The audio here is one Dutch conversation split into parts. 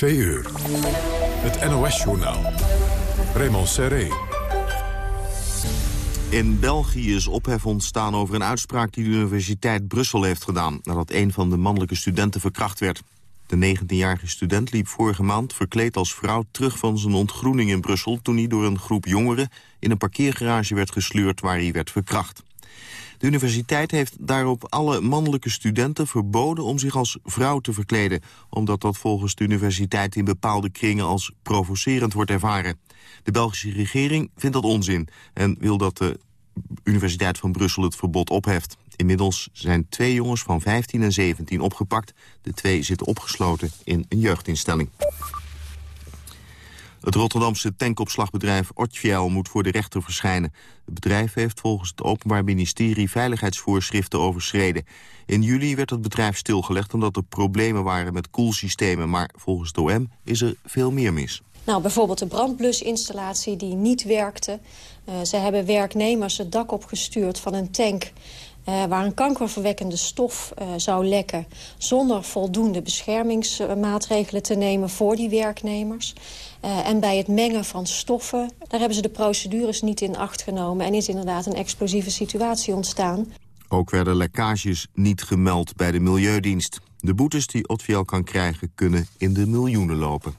Twee uur. Het NOS-journaal. Raymond Serré. In België is ophef ontstaan over een uitspraak die de Universiteit Brussel heeft gedaan... nadat een van de mannelijke studenten verkracht werd. De 19-jarige student liep vorige maand verkleed als vrouw terug van zijn ontgroening in Brussel... toen hij door een groep jongeren in een parkeergarage werd gesleurd waar hij werd verkracht. De universiteit heeft daarop alle mannelijke studenten verboden om zich als vrouw te verkleden, omdat dat volgens de universiteit in bepaalde kringen als provocerend wordt ervaren. De Belgische regering vindt dat onzin en wil dat de Universiteit van Brussel het verbod opheft. Inmiddels zijn twee jongens van 15 en 17 opgepakt. De twee zitten opgesloten in een jeugdinstelling. Het Rotterdamse tankopslagbedrijf Otfiel moet voor de rechter verschijnen. Het bedrijf heeft volgens het Openbaar Ministerie veiligheidsvoorschriften overschreden. In juli werd het bedrijf stilgelegd omdat er problemen waren met koelsystemen. Maar volgens de OM is er veel meer mis. Nou, bijvoorbeeld de brandblusinstallatie die niet werkte. Uh, ze hebben werknemers het dak opgestuurd van een tank... Uh, waar een kankerverwekkende stof uh, zou lekken... zonder voldoende beschermingsmaatregelen te nemen voor die werknemers. Uh, en bij het mengen van stoffen, daar hebben ze de procedures niet in acht genomen... en is inderdaad een explosieve situatie ontstaan. Ook werden lekkages niet gemeld bij de Milieudienst. De boetes die Otviel kan krijgen kunnen in de miljoenen lopen.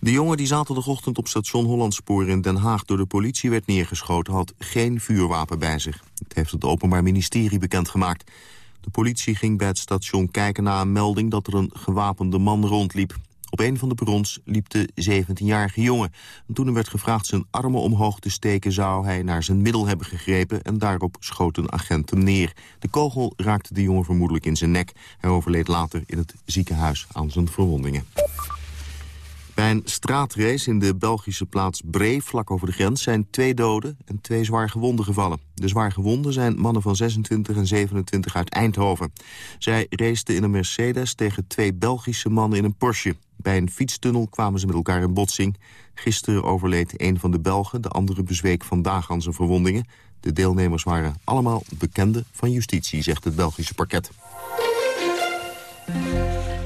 De jongen die zaterdagochtend op station Hollandspoor in Den Haag door de politie werd neergeschoten had geen vuurwapen bij zich. Dat heeft het Openbaar Ministerie bekendgemaakt. De politie ging bij het station kijken naar een melding dat er een gewapende man rondliep. Op een van de perrons liep de 17-jarige jongen. En toen er werd gevraagd zijn armen omhoog te steken... zou hij naar zijn middel hebben gegrepen en daarop schoot een agent hem neer. De kogel raakte de jongen vermoedelijk in zijn nek. Hij overleed later in het ziekenhuis aan zijn verwondingen. Bij een straatrace in de Belgische plaats Bree, vlak over de grens... zijn twee doden en twee zwaar gewonden gevallen. De zwaar gewonden zijn mannen van 26 en 27 uit Eindhoven. Zij raceten in een Mercedes tegen twee Belgische mannen in een Porsche. Bij een fietstunnel kwamen ze met elkaar in botsing. Gisteren overleed een van de Belgen, de andere bezweek vandaag aan zijn verwondingen. De deelnemers waren allemaal bekenden van justitie, zegt het Belgische parket.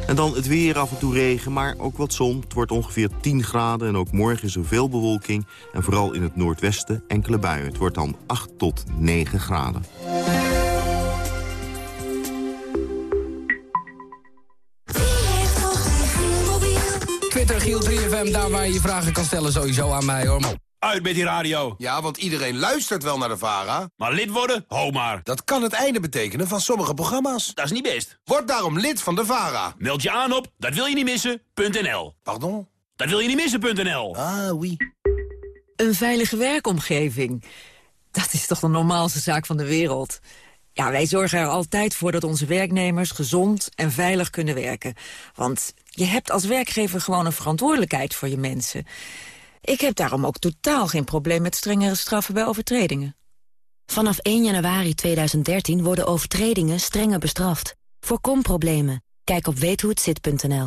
En dan het weer, af en toe regen, maar ook wat zon. Het wordt ongeveer 10 graden en ook morgen is er veel bewolking. En vooral in het noordwesten enkele buien. Het wordt dan 8 tot 9 graden. 3FM, daar waar je je vragen kan stellen sowieso aan mij hoor. Uit met die radio. Ja, want iedereen luistert wel naar de VARA. Maar lid worden? Ho maar. Dat kan het einde betekenen van sommige programma's. Dat is niet best. Word daarom lid van de VARA. Meld je aan op dat wil je niet missen.nl. Pardon? Dat wil je niet missen.nl. Ah, oui. Een veilige werkomgeving. Dat is toch de normaalste zaak van de wereld. Ja, wij zorgen er altijd voor dat onze werknemers gezond en veilig kunnen werken. Want je hebt als werkgever gewoon een verantwoordelijkheid voor je mensen. Ik heb daarom ook totaal geen probleem met strengere straffen bij overtredingen. Vanaf 1 januari 2013 worden overtredingen strenger bestraft. Voorkom problemen. Kijk op weethohetzit.nl.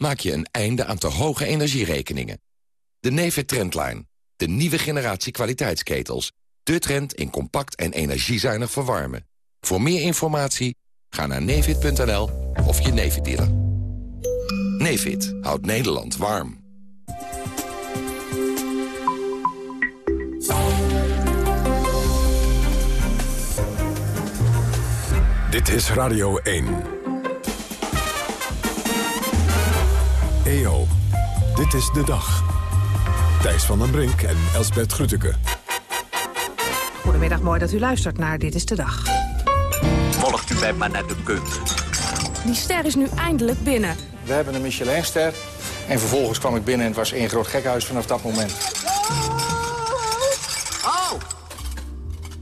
maak je een einde aan te hoge energierekeningen. De Nefit Trendline, de nieuwe generatie kwaliteitsketels. De trend in compact en energiezuinig verwarmen. Voor meer informatie ga naar nefit.nl of je Nefit dealer. Nefit houdt Nederland warm. Dit is Radio 1. EO, dit is de dag. Thijs van den Brink en Elsbert Grütke. Goedemiddag, mooi dat u luistert naar Dit is de Dag. Volgt u mij maar naar de keuken. Die ster is nu eindelijk binnen. We hebben een Michelinster. En vervolgens kwam ik binnen en het was één groot gekhuis vanaf dat moment.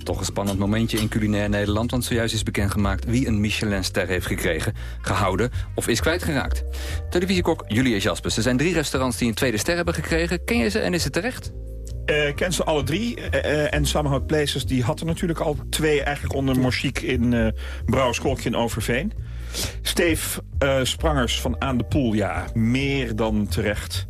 Toch een spannend momentje in culinair Nederland... want zojuist is bekendgemaakt wie een Michelinster heeft gekregen, gehouden of is kwijtgeraakt. Televisiekok Julia Jaspers. Er zijn drie restaurants die een tweede ster hebben gekregen. Ken je ze en is het terecht? Uh, ken ze alle drie. Uh, en Somehow Places die had er natuurlijk al twee eigenlijk onder Morschiek in uh, Brouwerskolkje in Overveen. Steef Sprangers van Aan de Poel, ja, meer dan terecht.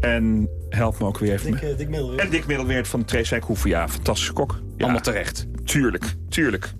En help me ook weer even. Dick, Middelweert. En Dick Middelweert van Treeswijk Hoeven, ja, fantastische kok. Ja, Allemaal terecht. Tuurlijk, tuurlijk.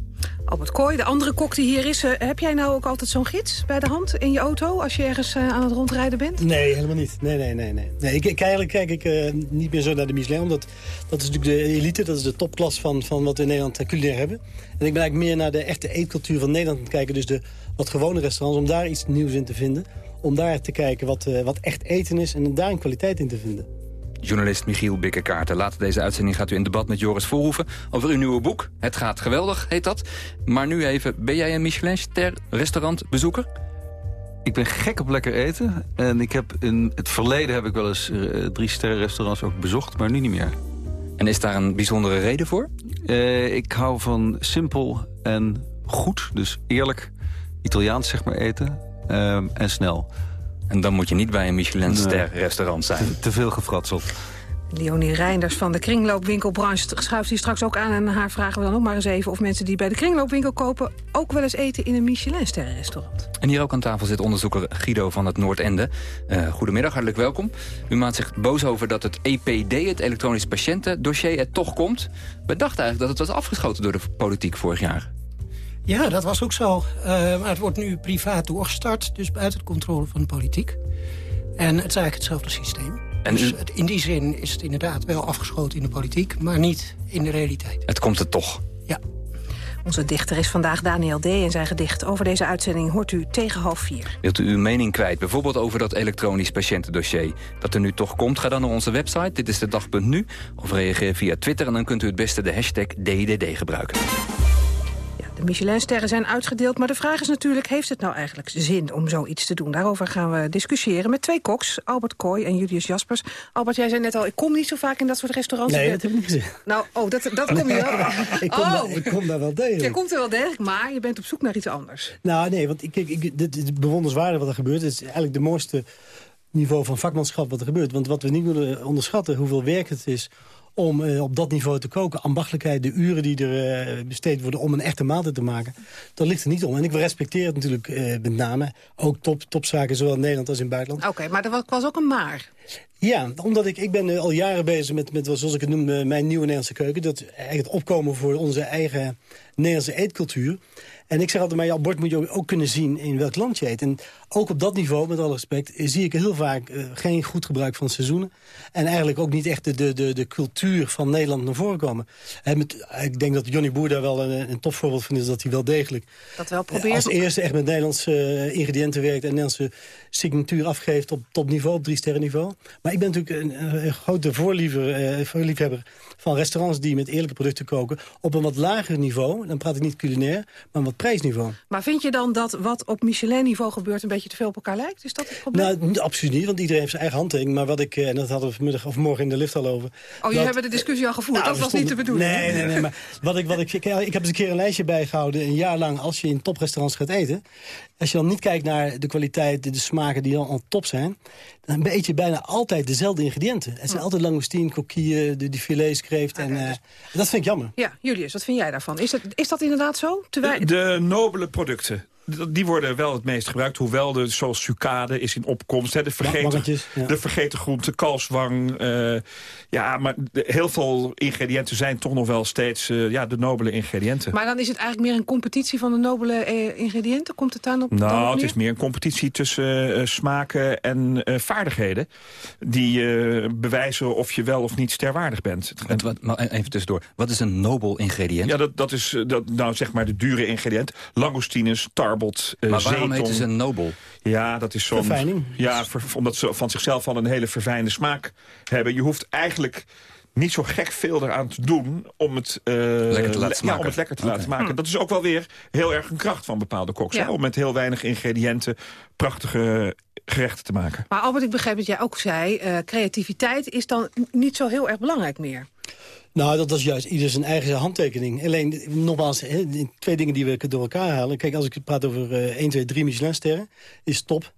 Albert Kooi, de andere kok die hier is. Uh, heb jij nou ook altijd zo'n gids bij de hand in je auto... als je ergens uh, aan het rondrijden bent? Nee, helemaal niet. Nee, nee, nee. nee. nee ik, ik, eigenlijk kijk ik uh, niet meer zo naar de Michelin... omdat dat is natuurlijk de elite, dat is de topklas van, van wat we in Nederland culinair hebben. En ik ben eigenlijk meer naar de echte eetcultuur van Nederland aan het kijken... dus de wat gewone restaurants, om daar iets nieuws in te vinden. Om daar te kijken wat, wat echt eten is en daar een kwaliteit in te vinden. Journalist Michiel Bikkekaarten. Later deze uitzending gaat u in debat met Joris Voorhoeven... over uw nieuwe boek. Het gaat geweldig, heet dat. Maar nu even, ben jij een Michelin-ster restaurantbezoeker? Ik ben gek op lekker eten. En ik heb in het verleden heb ik wel eens uh, drie sterren restaurants ook bezocht, maar nu niet meer. En is daar een bijzondere reden voor? Uh, ik hou van simpel en goed, dus eerlijk Italiaans zeg maar eten. Uh, en snel. En dan moet je niet bij een Michelin-ster restaurant zijn. Te, te veel gefratseld. Leonie Reinders van de kringloopwinkelbranche schuift hier straks ook aan... en haar vragen we dan ook maar eens even of mensen die bij de kringloopwinkel kopen... ook wel eens eten in een Michelin-sterrenrestaurant. En hier ook aan tafel zit onderzoeker Guido van het Noordende. Uh, goedemiddag, hartelijk welkom. U maakt zich boos over dat het EPD, het elektronisch patiëntendossier, er toch komt. We dachten eigenlijk dat het was afgeschoten door de politiek vorig jaar. Ja, dat was ook zo. Uh, maar het wordt nu privaat doorgestart, dus buiten de controle van de politiek. En het is eigenlijk hetzelfde systeem. En dus het, in die zin is het inderdaad wel afgeschoten in de politiek... maar niet in de realiteit. Het komt er toch? Ja. Onze dichter is vandaag Daniel D. en zijn gedicht over deze uitzending hoort u tegen half vier. Wilt u uw mening kwijt, bijvoorbeeld over dat elektronisch patiëntendossier... dat er nu toch komt, ga dan naar onze website, dit is de dag.nu... of reageer via Twitter en dan kunt u het beste de hashtag DDD gebruiken. De Michelinsterren zijn uitgedeeld, maar de vraag is natuurlijk... heeft het nou eigenlijk zin om zoiets te doen? Daarover gaan we discussiëren met twee koks, Albert Kooi en Julius Jaspers. Albert, jij zei net al, ik kom niet zo vaak in dat soort restaurants. Nee, dat heb ik niet gezegd. Nou, oh, dat, dat kom je wel. ik, kom oh. daar, ik kom daar wel degelijk. Je komt er wel degelijk, maar je bent op zoek naar iets anders. Nou, nee, want ik, ik, dit bewonderenswaardig wat er gebeurt. Het is eigenlijk de mooiste niveau van vakmanschap wat er gebeurt. Want wat we niet moeten onderschatten, hoeveel werk het is om uh, op dat niveau te koken. Ambachtelijkheid, de uren die er uh, besteed worden om een echte maaltijd te maken. Dat ligt er niet om. En ik respecteer het natuurlijk uh, met name. Ook top, topzaken, zowel in Nederland als in het buitenland. Oké, okay, maar er was, was ook een maar. Ja, omdat ik, ik ben al jaren bezig met, met, zoals ik het noem, mijn nieuwe Nederlandse keuken. Dat eigenlijk het opkomen voor onze eigen Nederlandse eetcultuur. En ik zeg altijd, maar jouw bord moet je ook kunnen zien in welk land je eet. En ook op dat niveau, met alle respect, zie ik heel vaak uh, geen goed gebruik van seizoenen. En eigenlijk ook niet echt de, de, de, de cultuur van Nederland naar voren komen. En met, ik denk dat Johnny Boer daar wel een, een topvoorbeeld van is, dat hij wel degelijk... Dat wel probeert. Als eerste echt met Nederlandse uh, ingrediënten werkt en Nederlandse signatuur afgeeft op topniveau, op drie sterren niveau. Maar ik ben natuurlijk een, een grote voorliever, voorliefhebber van restaurants die met eerlijke producten koken op een wat lager niveau. Dan praat ik niet culinair, maar wat prijsniveau. Maar vind je dan dat wat op Michelin-niveau gebeurt een beetje te veel op elkaar lijkt? Is dat het probleem? Nou, absoluut niet, want iedereen heeft zijn eigen handtekening. Maar wat ik, en dat hadden we vanmiddag of morgen in de lift al over. Oh, jullie hebben de discussie al gevoerd, nou, dat was niet de bedoeling. Nee, nee, nee, maar wat ik, wat ik, ik, ik heb eens een keer een lijstje bijgehouden, een jaar lang, als je in toprestaurants gaat eten. Als je dan niet kijkt naar de kwaliteit, de, de smaken die dan al top zijn... dan eet je bijna altijd dezelfde ingrediënten. Het zijn altijd langoustine, coquille, de, die filets, kreeft. En, uh, dat vind ik jammer. Ja, Julius, wat vind jij daarvan? Is dat, is dat inderdaad zo? De, de nobele producten die worden wel het meest gebruikt. Hoewel de, zoals sucade is in opkomst. Hè, de, vergeten, ja. de vergeten groente, kalfswang. Uh, ja, maar de, heel veel ingrediënten zijn toch nog wel steeds uh, ja, de nobele ingrediënten. Maar dan is het eigenlijk meer een competitie van de nobele uh, ingrediënten? Komt het daar op? Nou, dan het is meer een competitie tussen smaken en vaardigheden. Die bewijzen of je wel of niet sterwaardig bent. En, wat, maar even tussendoor. Wat is een nobel ingrediënt? Ja, dat, dat is dat, nou, zeg maar de dure ingrediënt. Langoustines, uh, maar waarom heet ze een nobel? Ja, dat is zo'n... Verfijning. Ja, ver, omdat ze van zichzelf al een hele verfijnde smaak hebben. Je hoeft eigenlijk niet zo gek veel eraan te doen om het, uh, lekker te laten, le ja, om het lekker te okay. laten maken. Dat is ook wel weer heel erg een kracht van bepaalde koks. Ja. Hè? Om met heel weinig ingrediënten prachtige gerechten te maken. Maar Albert, ik begrijp dat jij ook zei... Uh, creativiteit is dan niet zo heel erg belangrijk meer. Nou, dat is juist ieder zijn eigen handtekening. Alleen, nogmaals, twee dingen die we door elkaar halen. Kijk, als ik praat over uh, 1, 2, 3 Michelinsterren, is top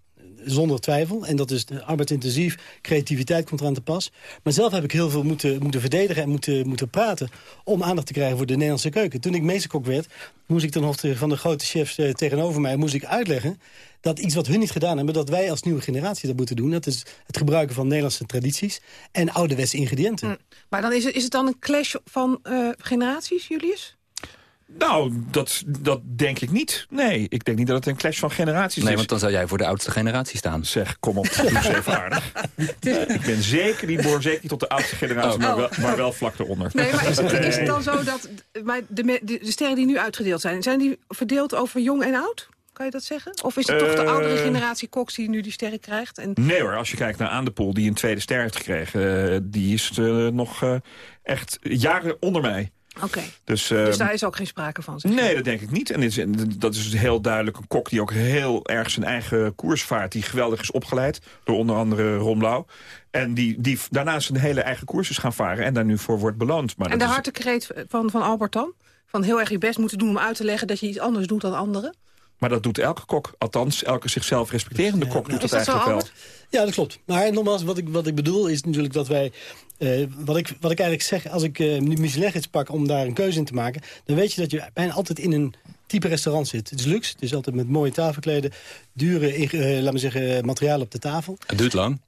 zonder twijfel. En dat is arbeidsintensief, creativiteit komt eraan te pas. Maar zelf heb ik heel veel moeten, moeten verdedigen en moeten, moeten praten... om aandacht te krijgen voor de Nederlandse keuken. Toen ik meesterkok werd, moest ik ten hoogte van de grote chefs eh, tegenover mij... moest ik uitleggen dat iets wat hun niet gedaan hebben... dat wij als nieuwe generatie dat moeten doen. Dat is het gebruiken van Nederlandse tradities en ouderwetse ingrediënten. Mm. Maar dan is, het, is het dan een clash van uh, generaties, Julius? Nou, dat, dat denk ik niet. Nee, ik denk niet dat het een clash van generaties is. Nee, want dan zou jij voor de oudste generatie staan. Zeg, kom op, dat is even aardig. ik ben zeker niet, behoor zeker niet tot de oudste generatie, oh. maar, wel, maar wel vlak eronder. Nee, maar is het, is het dan zo dat maar de, de, de sterren die nu uitgedeeld zijn... zijn die verdeeld over jong en oud? Kan je dat zeggen? Of is het toch de oudere eh, generatie koks die nu die sterren krijgt? En... Nee hoor, als je kijkt naar Aandepoel die een tweede ster heeft gekregen... Uh, die is uh, nog echt jaren onder mij. Oké, dus, dus ehm, daar is ook geen sprake van? Zeg nee, dat denk ik niet. En is, dat is heel duidelijk een kok die ook heel erg zijn eigen koers vaart... die geweldig is opgeleid door onder andere Ron Blauw. En die, die daarnaast zijn hele eigen koers is gaan varen... en daar nu voor wordt beloond. Maar en de is... kreet van, van Albert dan? Van heel erg je best moeten doen om uit te leggen... dat je iets anders doet dan anderen? Maar dat doet elke kok. Althans, elke zichzelf respecterende kok doet dat, eigenlijk wel. Ja, dat klopt. Maar nogmaals, wat ik, wat ik bedoel is natuurlijk dat wij... Uh, wat, ik, wat ik eigenlijk zeg, als ik uh, Michelin pak om daar een keuze in te maken... dan weet je dat je bijna altijd in een type restaurant zit. Het is luxe, het is altijd met mooie tafelkleden... dure, uh, laat me zeggen, materiaal op de tafel. Het duurt lang.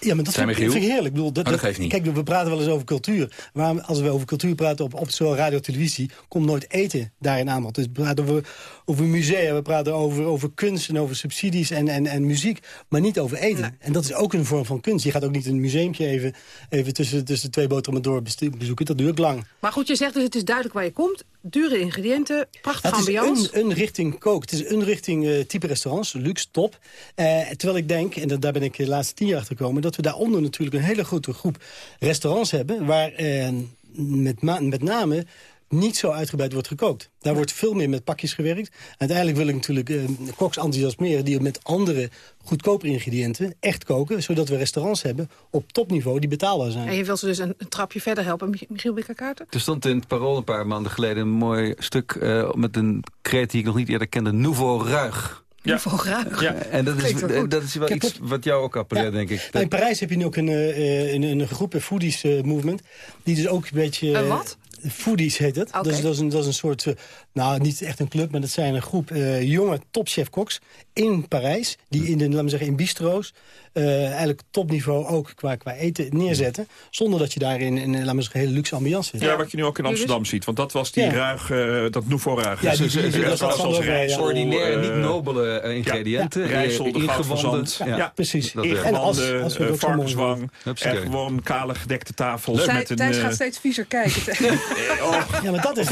Ja, maar dat vind, vind, ik heerlijk. Ik bedoel, dat, oh, dat, kijk, we praten wel eens over cultuur. Maar als we over cultuur praten op, op zowel radio televisie... komt nooit eten daarin aan. Dus we praten over, over musea, we praten over, over kunst en over subsidies en, en, en muziek. Maar niet over eten. En dat is ook een vorm van kunst. Je gaat ook niet een museumtje even, even tussen, tussen twee boterhammen door bezoeken. Dat duurt lang. Maar goed, je zegt dus het is duidelijk waar je komt. Dure ingrediënten, prachtige ambiance. Het is een, een richting kook. Het is een richting uh, type restaurants, luxe, top. Uh, terwijl ik denk, en daar ben ik de laatste tien jaar achter gekomen... dat we daaronder natuurlijk een hele grote groep restaurants hebben... waar uh, met, met name niet zo uitgebreid wordt gekookt. Daar wordt veel meer met pakjes gewerkt. Uiteindelijk wil ik natuurlijk eh, koks enthousiasmeren... die met andere goedkope ingrediënten echt koken... zodat we restaurants hebben op topniveau die betaalbaar zijn. En je wilt ze dus een, een trapje verder helpen, Michiel Bikkerkaarten? Er stond in het Parool een paar maanden geleden een mooi stuk... Uh, met een kreet die ik nog niet eerder kende, Nouveau Ruig. Ja. Ruig. Ja. En dat is, dat is wel iets wat jou ook appelleert, denk ik. In Parijs heb je nu ook een, uh, een, een groep, een foodies uh, movement... die dus ook een beetje... Een wat? Foodies heet het. Okay. Dat, is, dat, is een, dat is een soort, uh, nou niet echt een club, maar dat zijn een groep uh, jonge topchef-koks in Parijs. Die in, de, laten we zeggen, in bistro's uh, eigenlijk topniveau ook qua, qua eten neerzetten. Zonder dat je daarin in, laten we zeggen, hele luxe ambiance zit. Ja, wat je nu ook in Amsterdam ziet. Want dat was die ja. ruig, dat nouveau ruig. Ja, die, die, die, dat was als. Ordinaire, niet nobele ingrediënten. Ja, rijssel, de ingewanden. Ja, precies. Ingewanden, varkenswang. En gewoon kale gedekte een, Thijs gaat steeds viezer kijken. oh. Ja, maar dat is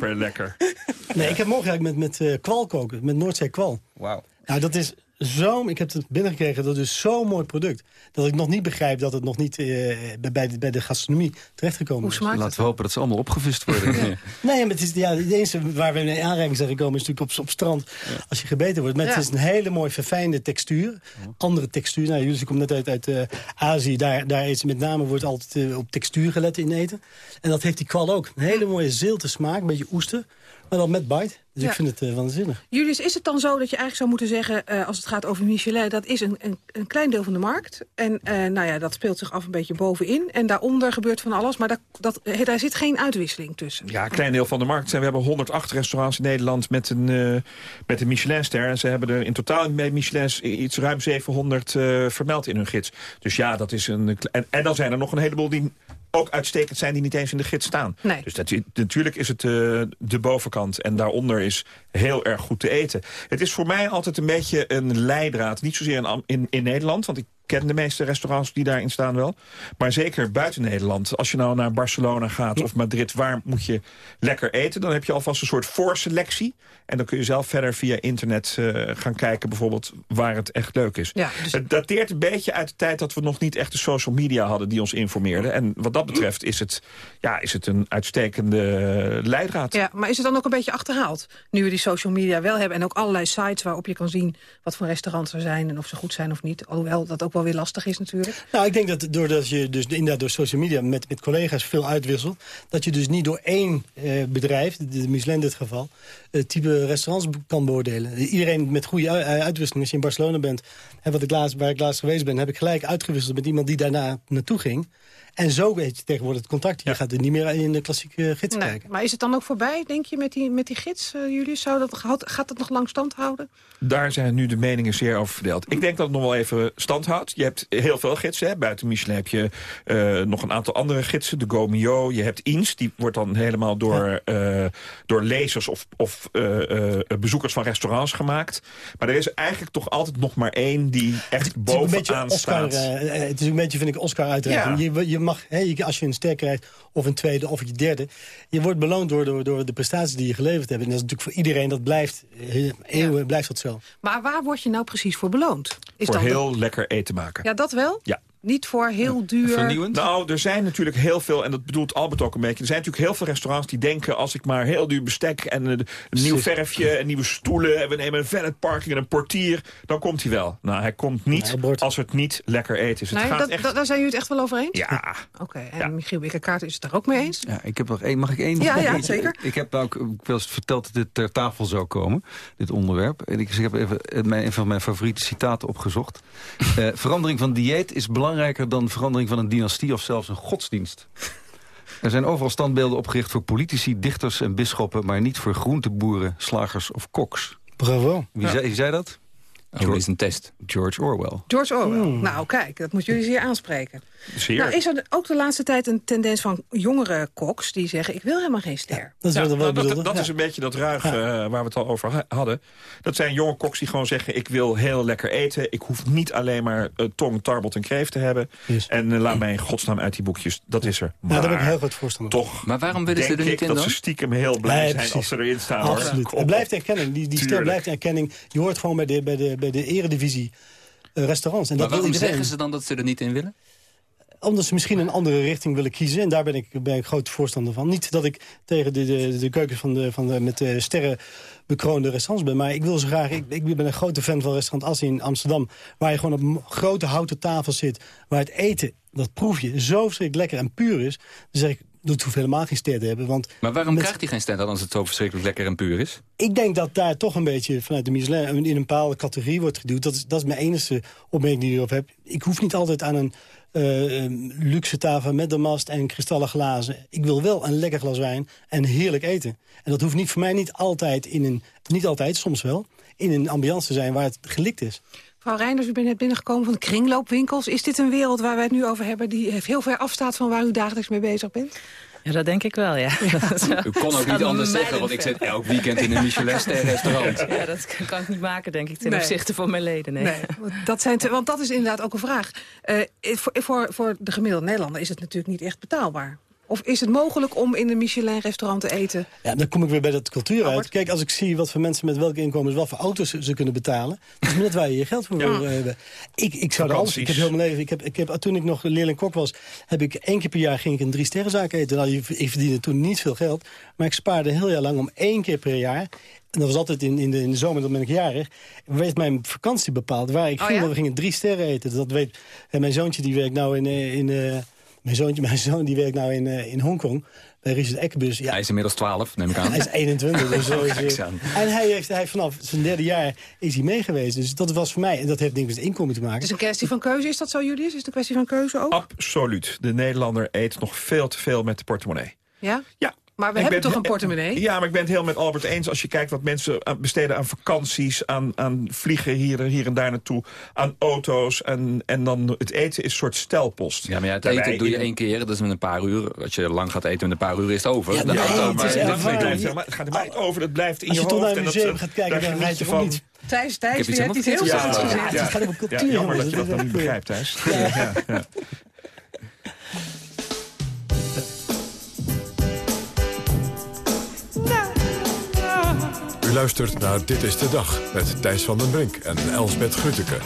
super lekker. Nee, ik heb morgen eigenlijk met, met uh, kwal koken, met Noordzee kwal. Wauw. Nou, dat is zo, ik heb het binnengekregen, dat is zo'n mooi product. Dat ik nog niet begrijp dat het nog niet uh, bij, de, bij de gastronomie terechtgekomen is. Laten we hopen dat ze allemaal opgevist worden. ja. Nee, maar het is, ja, de enige waar we in aanraking zijn gekomen is natuurlijk op, op strand. Als je gebeten wordt. Maar het is een hele mooi verfijnde textuur. Andere textuur. Nou, jullie komen net uit, uit uh, Azië. Daar, daar is met name wordt altijd uh, op textuur gelet in eten. En dat heeft die kwal ook. Een hele mooie zilte smaak, een beetje oester. Maar dan met bite. Dus ik vind het uh, waanzinnig. Julius, is het dan zo dat je eigenlijk zou moeten zeggen... Uh, als het gaat over Michelin, dat is een, een, een klein deel van de markt. En uh, nou ja, dat speelt zich af een beetje bovenin. En daaronder gebeurt van alles. Maar dat, dat, daar zit geen uitwisseling tussen. Ja, een klein deel van de markt. We hebben 108 restaurants in Nederland met een, met een Michelinster. En ze hebben er in totaal bij Michelin iets ruim 700 vermeld in hun gids. Dus ja, dat is een... En, en dan zijn er nog een heleboel die ook uitstekend zijn die niet eens in de gids staan. Nee. Dus dat, natuurlijk is het uh, de bovenkant en daaronder is heel erg goed te eten. Het is voor mij altijd een beetje een leidraad. Niet zozeer in, in, in Nederland, want ik ken de meeste restaurants die daarin staan wel. Maar zeker buiten Nederland. Als je nou naar Barcelona gaat of Madrid, waar moet je lekker eten? Dan heb je alvast een soort voorselectie. En dan kun je zelf verder via internet uh, gaan kijken bijvoorbeeld waar het echt leuk is. Ja, dus... Het dateert een beetje uit de tijd dat we nog niet echt de social media hadden die ons informeerden. En wat dat betreft is het, ja, is het een uitstekende leidraad. Ja, maar is het dan ook een beetje achterhaald? Nu we die social media wel hebben en ook allerlei sites waarop je kan zien wat voor restaurants er zijn en of ze goed zijn of niet. Alhoewel dat ook wel wel weer lastig is natuurlijk. Nou, ik denk dat doordat je dus inderdaad door social media met, met collega's veel uitwisselt... dat je dus niet door één eh, bedrijf, de Michelin in dit geval... het type restaurants kan beoordelen. Iedereen met goede uitwisseling. Als je in Barcelona bent, en wat ik laatst, waar ik laatst geweest ben... heb ik gelijk uitgewisseld met iemand die daarna naartoe ging... En zo weet je tegenwoordig het contact. Je gaat er niet meer in de klassieke gids kijken. Maar is het dan ook voorbij, denk je, met die, met die gids, uh, jullie? Zou dat, gaat het nog lang stand houden? Daar zijn nu de meningen zeer over verdeeld. Ik denk dat het nog wel even stand houdt. Je hebt heel veel gidsen. Hè. Buiten Michelin heb je uh, nog een aantal andere gidsen. De Gomio, je hebt INS. Die wordt dan helemaal door, uh, door lezers of, of bezoekers van restaurants gemaakt. Maar er is eigenlijk toch altijd nog maar één die echt bovenaan staat. het is een beetje, vind ik, Oscar-uitreiking. Ja. Je, je mag, hè, als je een ster krijgt, of een tweede, of je derde... je wordt beloond door, door, door de prestaties die je geleverd hebt. En dat is natuurlijk voor iedereen, dat blijft, eeuwen blijft dat zo. Maar waar word je nou precies voor beloond? Is voor heel lekker eten maken. Ja, dat wel? Ja. Niet voor heel duur... Vernieuwend? Nou, er zijn natuurlijk heel veel, en dat bedoelt Albert ook een beetje... er zijn natuurlijk heel veel restaurants die denken... als ik maar heel duur bestek en een, nieuw verfje en nieuwe stoelen... en we nemen een valet parking en een portier... dan komt hij wel. Nou, hij komt niet als het niet lekker eten is. Het nee, gaat dat, echt... daar zijn jullie het echt wel over eens? Ja. Oké, en ja. Michiel Wikkerkaart is het daar ook mee eens? Ja, ik heb nog één. Mag ik één? Ja, ja zeker. Ik heb ook wel eens verteld dat dit ter tafel zou komen, dit onderwerp. En ik, ik heb even mijn, een van mijn favoriete citaten opgezocht. uh, verandering van dieet is belangrijker dan verandering van een dynastie of zelfs een godsdienst. Er zijn overal standbeelden opgericht voor politici, dichters en bisschoppen... maar niet voor groenteboeren, slagers of koks. Bravo. Wie, zei, wie zei dat? George, is een test. George Orwell. George Orwell. Nou, kijk, dat moet jullie zeer aanspreken. Zeer. Nou, is er ook de laatste tijd een tendens van jongere koks die zeggen... ik wil helemaal geen ster. dat is, ja, nou, dat, dat is een beetje dat ruig uh, waar we het al over hadden. Dat zijn jonge koks die gewoon zeggen... ik wil heel lekker eten. Ik hoef niet alleen maar uh, tong, tarbot en kreeft te hebben. Yes. En uh, laat mij in godsnaam uit die boekjes. Dat is er. Maar, ja, daar ben ik heel goed voorstander Toch Maar waarom willen ze er niet in dan? dat ze stiekem heel blij nee, zijn als ze erin staan. Absoluut. Het blijft erkenning. Die, die ster blijft erkenning. Je hoort gewoon bij de, bij de, bij de eredivisie restaurants. En maar dat waarom iedereen. zeggen ze dan dat ze er niet in willen? Omdat ze misschien een andere richting willen kiezen. En daar ben ik, ben ik groot voorstander van. Niet dat ik tegen de, de, de keukens van de, van de, met de sterren bekroonde restaurants ben. Maar ik wil zo graag... Ik, ik ben een grote fan van restaurant Assi in Amsterdam. Waar je gewoon op grote houten tafel zit. Waar het eten, dat proef je, zo verschrikkelijk lekker en puur is. Dan zeg ik, dat hoeft helemaal geen ster te hebben. Want maar waarom krijgt hij geen ster dan als het zo verschrikkelijk lekker en puur is? Ik denk dat daar toch een beetje vanuit de Michelin in een bepaalde categorie wordt geduwd. Dat is, dat is mijn enige opmerking die ik erop heb. Ik hoef niet altijd aan een luxe tafel met de mast en kristallen glazen. Ik wil wel een lekker glas wijn en heerlijk eten. En dat hoeft niet voor mij niet altijd, in een, niet altijd soms wel, in een ambiance te zijn waar het gelikt is. Mevrouw Reinders, u bent net binnengekomen van de kringloopwinkels. Is dit een wereld waar wij het nu over hebben... die heel ver afstaat van waar u dagelijks mee bezig bent? Ja, dat denk ik wel, ja. U kon ook niet anders zeggen, want ik zit elk weekend in een Michelin-restaurant. Ja, dat kan ik niet maken, denk ik, ten nee. opzichte van mijn leden. Nee. nee. dat zijn want dat is inderdaad ook een vraag. Uh, voor, voor, voor de gemiddelde Nederlander is het natuurlijk niet echt betaalbaar. Of is het mogelijk om in een Michelin-restaurant te eten? Ja, dan kom ik weer bij dat cultuur uit. Kijk, als ik zie wat voor mensen met welke inkomens... wat voor auto's ze kunnen betalen... dat is net waar je je geld voor ja. hebben. Ik, ik zou er alles... Ik heb heel mijn leven... Ik heb, ik heb, toen ik nog leerling-kok was... heb ik één keer per jaar ging ik een drie-sterrenzaak eten. Nou, ik verdiende toen niet veel geld. Maar ik spaarde heel jaar lang om één keer per jaar... En dat was altijd in, in, de, in de zomer, dan ben ik jarig. werd mijn vakantie bepaald. Waar ik oh, ging, ja? we gingen drie sterren eten. Dat weet, mijn zoontje die werkt nou in... in uh, mijn zoontje, mijn zoon, die werkt nou in, uh, in Hongkong. Bij Richard Ekkenbus. Ja. Hij is inmiddels 12, neem ik aan. Hij is 21. dus zo is, en hij heeft, hij vanaf zijn derde jaar is hij meegeweest. Dus dat was voor mij, en dat heeft denk ik met inkomen te maken. Het is een kwestie van keuze, is dat zo jullie? Is het een kwestie van keuze ook? Absoluut. De Nederlander eet nog veel te veel met de portemonnee. Ja? Ja. Maar we ik hebben ben, toch een portemonnee? Ja, maar ik ben het heel met Albert eens. Als je kijkt wat mensen besteden aan vakanties... aan, aan vliegen hier, hier en daar naartoe, aan auto's... En, en dan het eten is een soort stelpost. Ja, maar ja, het eten doe je één keer, dat is met een paar uur. Als je lang gaat eten met een paar uur is het over. Ja, nee, auto, het maar, waar. blijft, maar het gaat er maar niet over, dat blijft in Als je, je toch hoofd. naar een en museum dat, gaat kijken, dan geniet je je van. niet. Thijs, Thijs, die heeft iets heel verkeerd gezegd. Ja, het gaat over cultuur. Ja, jammer dat je dat dan niet begrijpt, Thijs. U luistert naar Dit is de Dag met Thijs van den Brink en Elsbeth Grütke.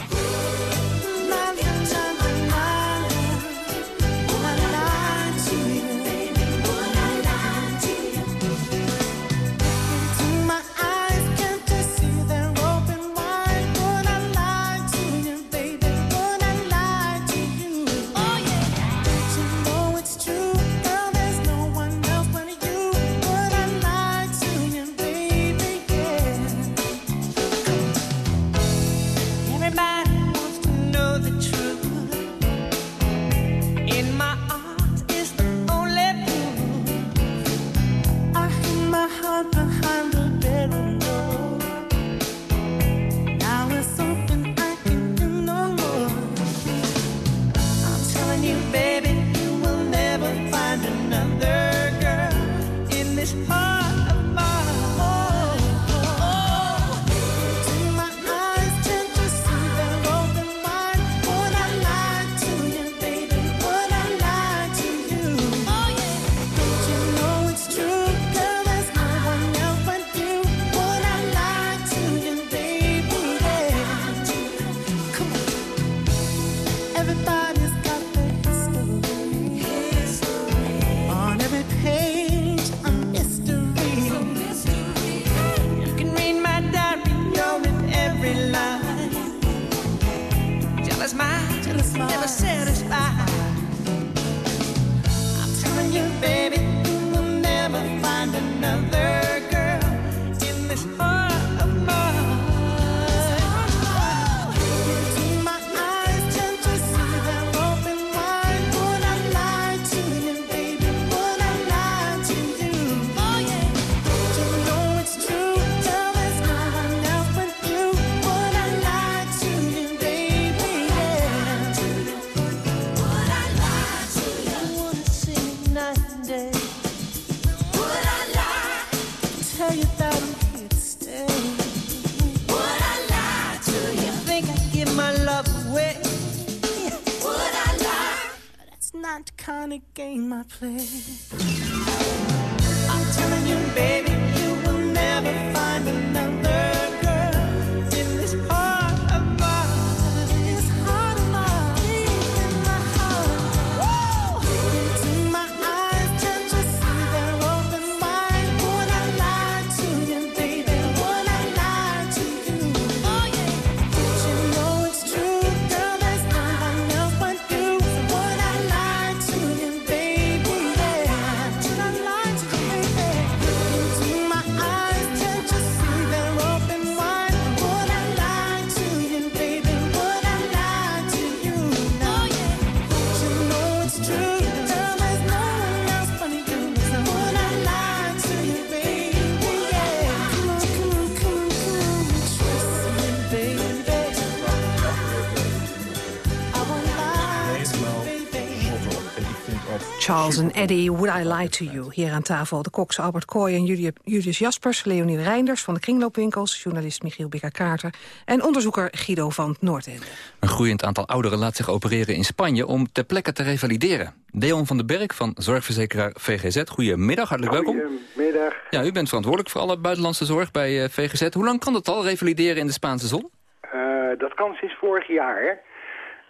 Charles en Eddie, Would I Lie To You. Hier aan tafel de koks Albert Kooi en Julius Jaspers... Leonie Reinders van de Kringloopwinkels... journalist Michiel Bikker-Kaarter... en onderzoeker Guido van Noordende. Een groeiend aantal ouderen laat zich opereren in Spanje om ter plekke te revalideren. Deon van den Berg van zorgverzekeraar VGZ. Goedemiddag, hartelijk welkom. Goedemiddag. Ja, u bent verantwoordelijk voor alle buitenlandse zorg bij eh, VGZ. Hoe lang kan dat al, revalideren in de Spaanse zon? Eh, dat kan sinds vorig jaar.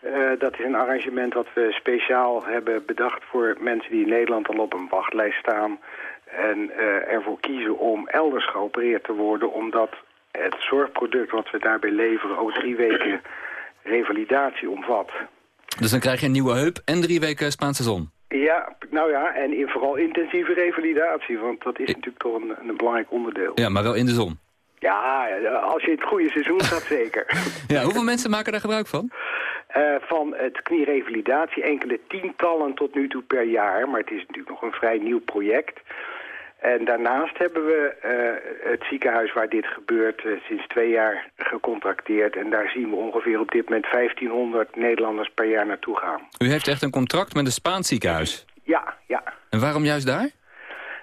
Eh, dat is een arrangement wat we speciaal hebben bedacht voor mensen die in Nederland al op een wachtlijst staan. En eh, ervoor kiezen om elders geopereerd te worden, omdat het zorgproduct wat we daarbij leveren ook drie weken revalidatie omvat. Dus dan krijg je een nieuwe heup en drie weken Spaanse zon. Ja, nou ja, en in vooral intensieve revalidatie, want dat is natuurlijk toch een, een belangrijk onderdeel. Ja, maar wel in de zon. Ja, als je het goede seizoen gaat, zeker. Ja, hoeveel mensen maken daar gebruik van? Eh, van het knierevalidatie enkele tientallen tot nu toe per jaar. Maar het is natuurlijk nog een vrij nieuw project. En daarnaast hebben we eh, het ziekenhuis waar dit gebeurt eh, sinds twee jaar gecontracteerd. En daar zien we ongeveer op dit moment 1500 Nederlanders per jaar naartoe gaan. U heeft echt een contract met een Spaans ziekenhuis. Ja, ja. En waarom juist daar?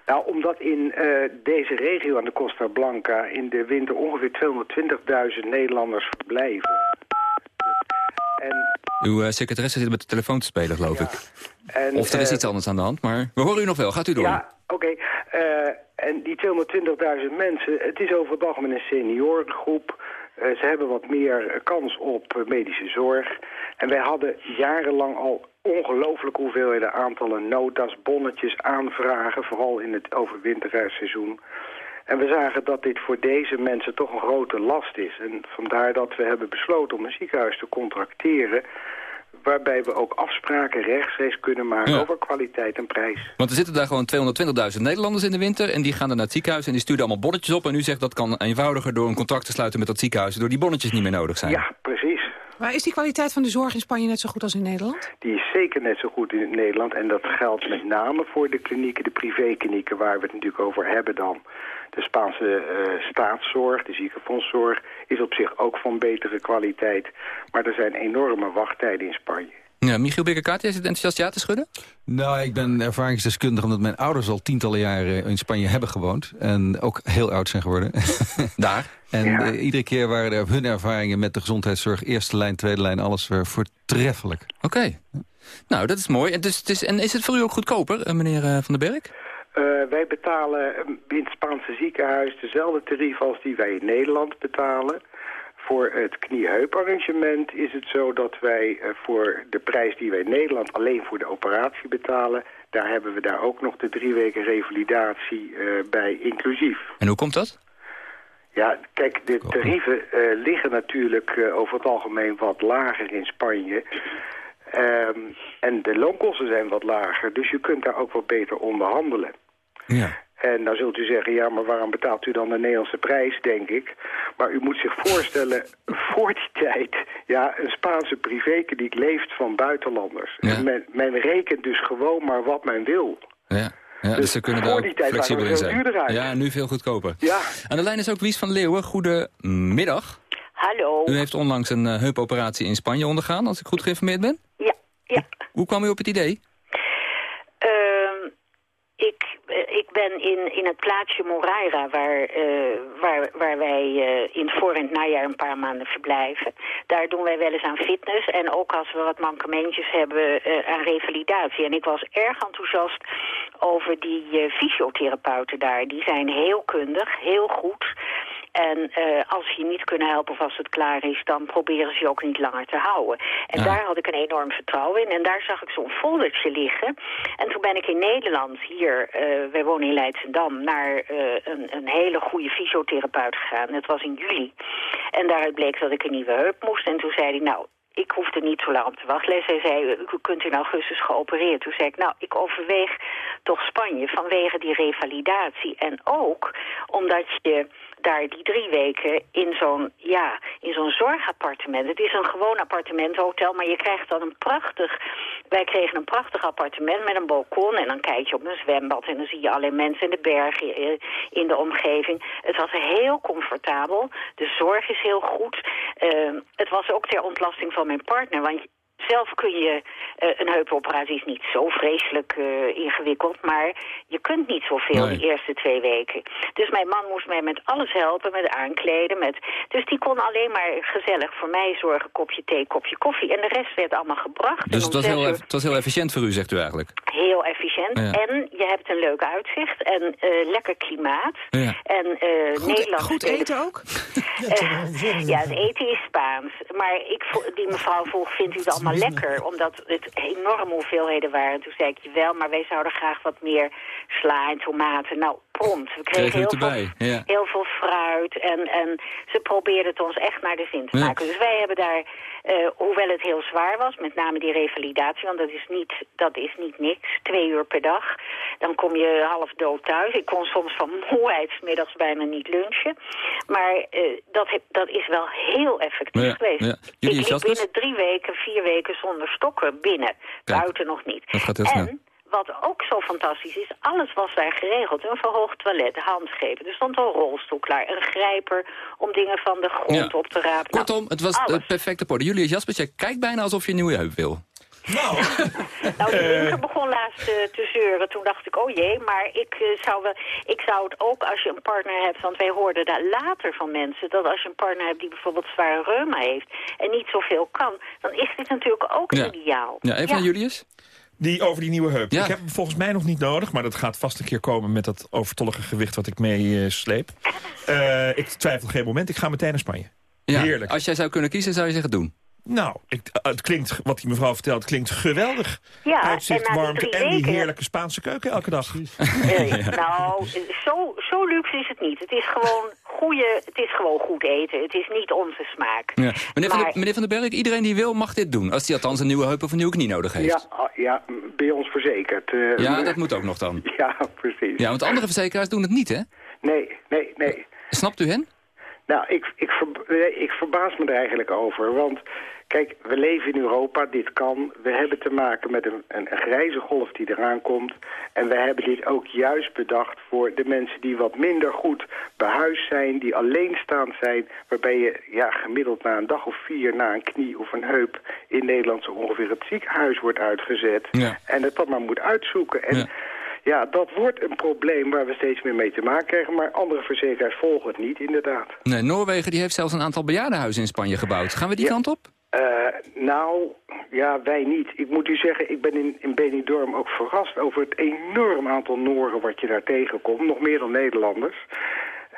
Nou, omdat in eh, deze regio aan de Costa Blanca in de winter ongeveer 220.000 Nederlanders verblijven. En Uw eh, secretaresse zit met de telefoon te spelen, geloof ik. En, of er is eh, iets anders aan de hand, maar we horen u nog wel. Gaat u door. Ja, oké. En die 220.000 mensen, het is over het algemeen een seniorengroep. Eh, ze hebben wat meer kans op eh, medische zorg. En wij hadden jarenlang al ongelooflijke hoeveelheden aantallen nota's, bonnetjes, aanvragen, vooral in het overwinterseizoen. En we zagen dat dit voor deze mensen toch een grote last is. En vandaar dat we hebben besloten om een ziekenhuis te contracteren... waarbij we ook afspraken rechtstreeks kunnen maken Ja. over kwaliteit en prijs. Want er zitten daar gewoon 220.000 Nederlanders in de winter... en die gaan dan naar het ziekenhuis en die sturen allemaal bonnetjes op... en u zegt dat kan eenvoudiger door een contract te sluiten met dat ziekenhuis... door die bonnetjes niet meer nodig zijn. Ja, precies. Maar is die kwaliteit van de zorg in Spanje net zo goed als in Nederland? Die is zeker net zo goed in Nederland. En dat geldt met name voor de klinieken, de privéklinieken... waar we het natuurlijk over hebben dan. De Spaanse eh, staatszorg, de ziekenfondszorg... is op zich ook van betere kwaliteit. Maar er zijn enorme wachttijden in Spanje. Ja, Michiel Bikkerkaart, jij zit enthousiast ja te schudden? Nou, ik ben ervaringsdeskundig omdat mijn ouders al tientallen jaren in Spanje hebben gewoond. En ook heel oud zijn geworden. Daar? En eh, iedere keer waren er hun ervaringen met de gezondheidszorg... eerste lijn, tweede lijn, alles weer voortreffelijk. Oké. Nou, dat is mooi. En, dus, het is, en is het voor u ook goedkoper, eh, meneer eh, Van den Berg? Eh, wij betalen in het Spaanse ziekenhuis dezelfde tarief als die wij in Nederland betalen. Voor het knie-heuparrangement is het zo dat wij eh, voor de prijs die wij in Nederland alleen voor de operatie betalen... daar hebben we daar ook nog de drie weken revalidatie eh, bij inclusief. En hoe komt dat? Ja, kijk, de tarieven eh, liggen natuurlijk over het algemeen wat lager in Spanje. Ehm, en de loonkosten zijn wat lager, dus je kunt daar ook wat beter onderhandelen. Ja. En dan zult u zeggen, ja, maar waarom betaalt u dan de Nederlandse prijs, denk ik. Maar u moet zich voorstellen, voor die tijd, ja, een Spaanse privékrediet leeft van buitenlanders. En men, men rekent dus gewoon maar wat men wil. Ja. Ja, dus, Dus ze kunnen voor daar ook die tijd waren flexibel we in veel zijn. duurder uit. Ja, nu veel goedkoper. Ja. Aan de lijn is ook Wies van Leeuwen. Goedemiddag. Hallo. U heeft onlangs een eh, heupoperatie in Spanje ondergaan, als ik goed geïnformeerd ben. Ja, ja. Hoe kwam u op het idee? Ehm, ik, eh, ik ben in, in het plaatsje Moraira, waar, eh, waar, waar wij eh, in het voor- en het najaar een paar maanden verblijven. Daar doen wij wel eens aan fitness en ook als we wat mankementjes hebben eh, aan revalidatie. En ik was erg enthousiast over die fysiotherapeuten daar. Die zijn heel kundig, heel goed. En eh, als ze je niet kunnen helpen of als het klaar is, dan proberen ze je ook niet langer te houden. En Ja. daar had ik een enorm vertrouwen in. En daar zag ik zo'n foldertje liggen. En toen ben ik in Nederland, hier, eh wij wonen in Leidsendam, naar eh, een, een hele goede fysiotherapeut gegaan. Het was in juli. En daaruit bleek dat ik een nieuwe heup moest. En toen zei hij, nou, ik hoefde niet zo lang op de wachtlijst. Hij zei, u kunt in augustus geopereerd. Toen zei ik, nou, ik overweeg toch Spanje vanwege die revalidatie. En ook omdat je daar die drie weken in zo'n ja, in zo'n zorgappartement. Het is een gewoon appartementenhotel, maar je krijgt dan een prachtig... Wij kregen een prachtig appartement met een balkon en dan kijk je op een zwembad... en dan zie je alleen mensen in de bergen eh, in de omgeving. Het was heel comfortabel. De zorg is heel goed. Eh, het was ook ter ontlasting van mijn partner, want zelf kun je, eh, een heupoperatie is niet zo vreselijk eh, ingewikkeld, maar je kunt niet zoveel Nee. die eerste twee weken. Dus mijn man moest mij met alles helpen, met aankleden. Met, dus die kon alleen maar gezellig voor mij zorgen, kopje thee, kopje koffie. En de rest werd allemaal gebracht. Dus om was, heel, uur- eff- het was heel efficiënt voor u, zegt u eigenlijk. Heel efficiënt. Ja. En je hebt een leuk uitzicht en eh, lekker klimaat. Ja. En eh Nederland... goed eten ook? Ja, het eten is Spaans. Maar ik, die mevrouw vroeg, vindt u het allemaal lekker? Omdat het enorme hoeveelheden waren. Toen zei ik, wel, maar wij zouden graag wat meer sla en tomaten. Nou, We kregen heel veel? Ja. heel veel fruit. En, en ze probeerden het ons echt naar de zin te Ja. maken. Dus wij hebben daar, eh, hoewel het heel zwaar was, met name die revalidatie, want dat is, niet, dat is niet niks, twee uur per dag. Dan kom je half dood thuis. Ik kon soms van moeheid middags bijna niet lunchen. Maar eh, dat, heb, dat is wel heel effectief Ja, geweest. ik liep Jaspers? binnen drie weken, vier weken zonder stokken binnen. Buiten nog niet. Dat gaat heel snel. Wat ook zo fantastisch is, alles was daar geregeld. Een verhoogd toilet, handschepen. Er stond een rolstoel klaar, een grijper om dingen van de grond Ja. op te rapen. Nou, Kortom, het was alles. de perfecte porde. Julius Jaspers, jij kijkt bijna alsof je een nieuwe heup wil. Nou, de linker begon laatst eh, te zeuren. Toen dacht ik, oh jee, maar ik, eh, zou wel, ik zou het ook als je een partner hebt... want wij hoorden daar later van mensen... dat als je een partner hebt die bijvoorbeeld zware reuma heeft... en niet zoveel kan, dan is dit natuurlijk ook Ja. ideaal. Ja, even aan Julius. Die over die nieuwe heup. Ik heb hem volgens mij nog niet nodig, maar dat gaat vast een keer komen met dat overtollige gewicht wat ik mee eh, sleep. Eh, ik twijfel geen moment, ik ga meteen naar Spanje. Ja, Heerlijk. Als jij zou kunnen kiezen, zou je zeggen doen. Nou, ik, eh, het klinkt, wat die mevrouw vertelt, klinkt geweldig. Ja, Uitzicht, en die warmte en die heerlijke Spaanse keuken elke dag. Eh, Nou, zo, zo luxe is het niet. Het is gewoon goede, het is gewoon goed eten. Het is niet onze smaak. Ja. Meneer, van Maar- der, meneer Van den Berg, iedereen die wil mag dit doen. Als hij althans een nieuwe heup of een nieuwe knie nodig heeft. Ja, ah, ja, bij ons verzekerd. eh, Ja, dat moet ook nog dan. Ja, precies. Ja, want andere verzekeraars doen het niet, hè? Nee, nee, nee. Snapt u hen? Nou, ik, ik, nee, ik verbaas me er eigenlijk over. Want kijk, we leven in Europa, dit kan. We hebben te maken met een, een, een grijze golf die eraan komt. En we hebben dit ook juist bedacht voor de mensen die wat minder goed behuisd zijn. Die alleenstaand zijn. Waarbij je ja, gemiddeld na een dag of vier na een knie of een heup in Nederland zo ongeveer het ziekenhuis wordt uitgezet. Ja. En het dan maar moet uitzoeken. En ja, dat wordt een probleem waar we steeds meer mee te maken krijgen. Maar andere verzekeraars volgen het niet, inderdaad. Nee, Noorwegen die heeft zelfs een aantal bejaardenhuizen in Spanje gebouwd. Gaan we die kant op? Eh, nou, ja, wij niet. Ik moet u zeggen, ik ben in, in Benidorm ook verrast over het enorm aantal Nooren wat je daar tegenkomt. Nog meer dan Nederlanders.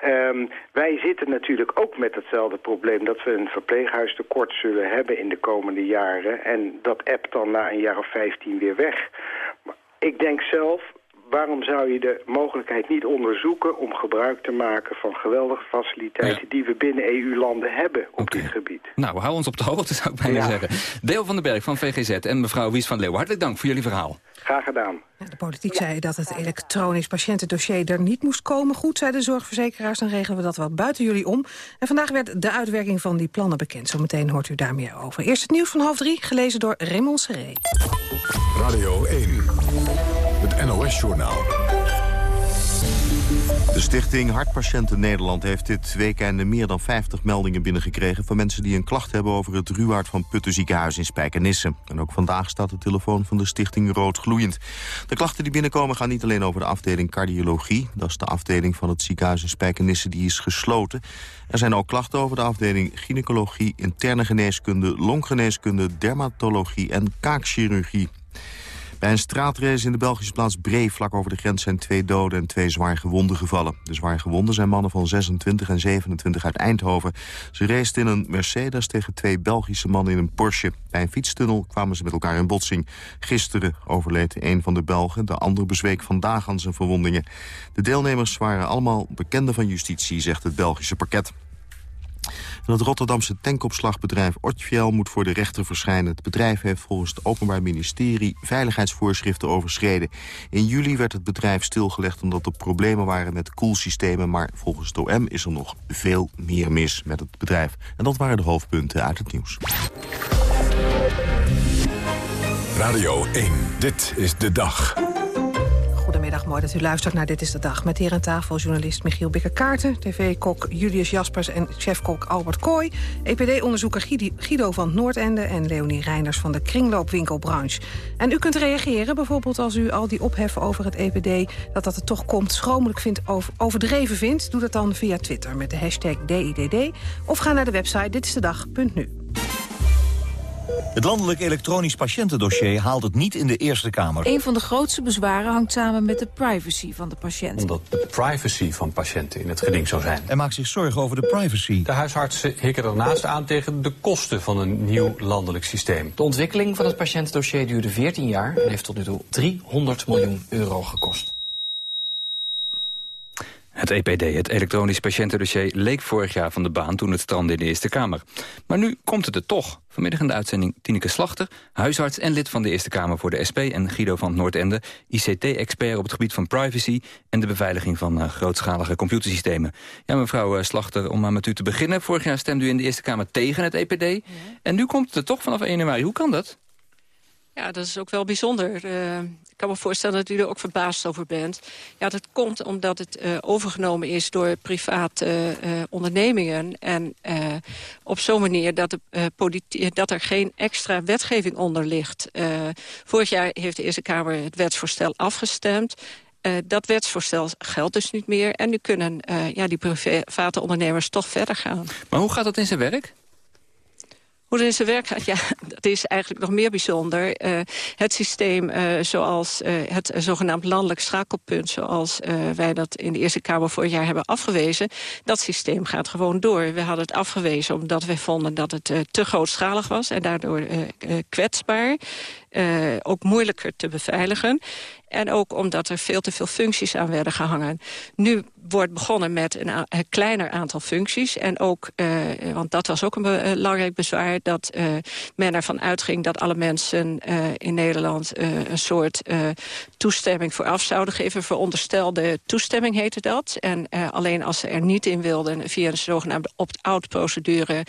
Ehm, wij zitten natuurlijk ook met hetzelfde probleem dat we een verpleeghuistekort zullen hebben in de komende jaren. En dat appt dan na een jaar of 15 weer weg. Maar ik denk zelf, waarom zou je de mogelijkheid niet onderzoeken om gebruik te maken van geweldige faciliteiten die we binnen EU-landen hebben op dit gebied? Nou, hou ons op de hoogte, zou ik bijna Ja. zeggen. Deel van den Berg van VGZ en mevrouw Wies van Leeuwen. Hartelijk dank voor jullie verhaal. Graag gedaan. De politiek zei dat het elektronisch patiëntendossier er niet moest komen. Goed, zeiden de zorgverzekeraars, dan regelen we dat wel buiten jullie om. En vandaag werd de uitwerking van die plannen bekend. Zometeen hoort u daar meer over. Eerst het nieuws van half drie, gelezen door Raymond Serré. Radio 1, het NOS-journaal. De stichting Hartpatiënten Nederland heeft dit weekend meer dan 50 meldingen binnengekregen... van mensen die een klacht hebben over het Ruwaard van Putten ziekenhuis in Spijkenisse. En ook vandaag staat de telefoon van de stichting rood gloeiend. De klachten die binnenkomen gaan niet alleen over de afdeling cardiologie. Dat is de afdeling van het ziekenhuis in Spijkenisse die is gesloten. Er zijn ook klachten over de afdeling gynaecologie, interne geneeskunde... longgeneeskunde, dermatologie en kaakchirurgie. Bij een straatrace in de Belgische plaats Bree, vlak over de grens... zijn twee doden en twee zwaar gewonden gevallen. De zwaar gewonden zijn mannen van 26 en 27 uit Eindhoven. Ze raceden in een Mercedes tegen twee Belgische mannen in een Porsche. Bij een fietstunnel kwamen ze met elkaar in botsing. Gisteren overleed een van de Belgen, de ander bezweek vandaag aan zijn verwondingen. De deelnemers waren allemaal bekenden van justitie, zegt het Belgische parket. Het Rotterdamse tankopslagbedrijf Ortfiel moet voor de rechter verschijnen. Het bedrijf heeft volgens het Openbaar Ministerie veiligheidsvoorschriften overschreden. In juli werd het bedrijf stilgelegd omdat er problemen waren met koelsystemen. Maar volgens het OM is er nog veel meer mis met het bedrijf. En dat waren de hoofdpunten uit het nieuws. Radio 1, dit is de dag. Goedemiddag, mooi dat u luistert naar Dit is de Dag. Met hier aan tafel journalist Michiel Bikker-Kaarten... tv-kok Julius Jaspers en chefkok Albert Kooi... EPD-onderzoeker Guido van Noordende... en Leonie Reiners van de kringloopwinkelbranche. En u kunt reageren, bijvoorbeeld als u al die ophef over het EPD... dat dat er toch komt, schromelijk vindt, over, overdreven vindt... doe dat dan via Twitter met de hashtag DIDD... of ga naar de website ditistedag.nu. Het landelijk elektronisch patiëntendossier haalt het niet in de Eerste Kamer. Een van de grootste bezwaren hangt samen met de privacy van de patiënt. Omdat de privacy van patiënten in het geding zou zijn. En maakt zich zorgen over de privacy. De huisartsen hikken daarnaast aan tegen de kosten van een nieuw landelijk systeem. De ontwikkeling van het patiëntendossier duurde 14 jaar en heeft tot nu toe 300 miljoen euro gekost. Het EPD, het elektronisch patiëntendossier, leek vorig jaar van de baan toen het strandde in de Eerste Kamer. Maar nu komt het er toch. Vanmiddag in de uitzending Tineke Slachter, huisarts en lid van de Eerste Kamer voor de SP... en Guido van het Noordende, ICT-expert op het gebied van privacy... en de beveiliging van uh, grootschalige computersystemen. Ja, mevrouw uh, Slachter, om maar met u te beginnen. Vorig jaar stemde u in de Eerste Kamer tegen het EPD. Ja. En nu komt het er toch vanaf 1 januari. Hoe kan dat? Ja, dat is ook wel bijzonder. Uh, ik kan me voorstellen dat u er ook verbaasd over bent. Ja, dat komt omdat het uh, overgenomen is door private uh, ondernemingen. En op zo'n manier dat, dat er geen extra wetgeving onder ligt. vorig jaar heeft de Eerste Kamer het wetsvoorstel afgestemd. Dat wetsvoorstel geldt dus niet meer. En nu kunnen ja, die private ondernemers toch verder gaan. Maar hoe gaat dat in zijn werk? In zijn werk gaat, ja, dat is eigenlijk nog meer bijzonder. Uh, het systeem uh, zoals uh, het zogenaamd landelijk schakelpunt... zoals wij dat in de Eerste Kamer vorig jaar hebben afgewezen... dat systeem gaat gewoon door. We hadden het afgewezen omdat we vonden dat het te grootschalig was... en daardoor kwetsbaar. ook moeilijker te beveiligen. En ook omdat er veel te veel functies aan werden gehangen. Nu wordt begonnen met een, een kleiner aantal functies. En ook, uh, want dat was ook een belangrijk bezwaar... dat uh, men ervan uitging dat alle mensen uh, in Nederland... een soort toestemming vooraf zouden geven. Veronderstelde toestemming heette dat. En alleen als ze er niet in wilden... via een zogenaamde opt-out procedure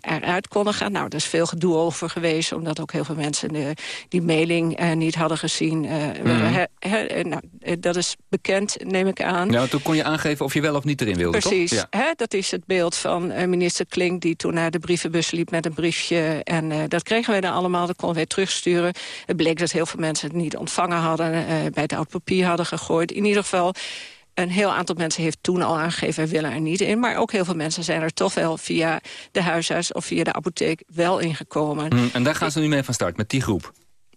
eruit konden gaan. Nou, daar is veel gedoe over geweest... omdat ook heel veel mensen de, die mailing niet hadden gezien... Mm. He, he, nou, dat is bekend, neem ik aan. Ja, toen kon je aangeven of je wel of niet erin wilde, Precies, toch? Ja. Dat is het beeld van uh, minister Klink... die toen naar de brievenbus liep met een briefje. En uh, dat kregen wij dan allemaal, dat konden wij terugsturen. Het bleek dat heel veel mensen het niet ontvangen hadden... Uh, bij het oud papier hadden gegooid. In ieder geval... Een heel aantal mensen heeft toen al aangegeven... wij willen er niet in. Maar ook heel veel mensen zijn er toch wel via de huisarts... of via de apotheek wel ingekomen. Mm, en daar gaan ze nu mee van start, met die groep?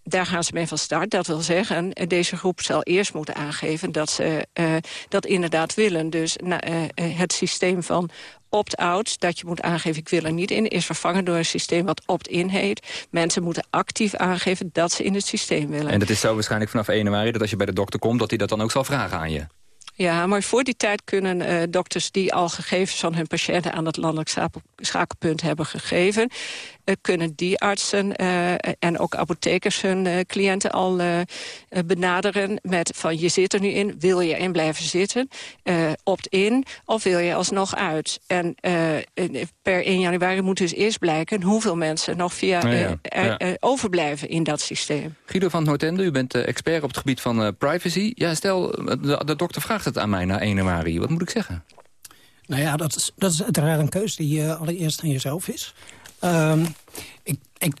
Daar gaan ze mee van start. Dat wil zeggen, deze groep zal eerst moeten aangeven dat ze uh, dat inderdaad willen. Dus uh, het systeem van opt-out, dat je moet aangeven ik wil er niet in... is vervangen door een systeem wat opt-in heet. Mensen moeten actief aangeven dat ze in het systeem willen. En dat is zo waarschijnlijk vanaf 1 januari... dat als je bij de dokter komt, dat hij dat dan ook zal vragen aan je. Ja, maar voor die tijd kunnen uh, dokters die al gegevens van hun patiënten... aan het landelijk schakelpunt hebben gegeven... Uh, kunnen die artsen uh, en ook apothekers hun cliënten al benaderen... met van je zit er nu in, wil je in blijven zitten, opt-in... of wil je alsnog uit? En per 1 januari moet dus eerst blijken... hoeveel mensen nog via ja, ja. overblijven in dat systeem. Guido van Noordende, u bent expert op het gebied van privacy. Ja, stel, de, de dokter vraagt het aan mij na 1 januari. Wat moet ik zeggen? Nou ja, dat is, dat is uiteraard een keuze die uh, allereerst aan jezelf is. Um, ik, ik,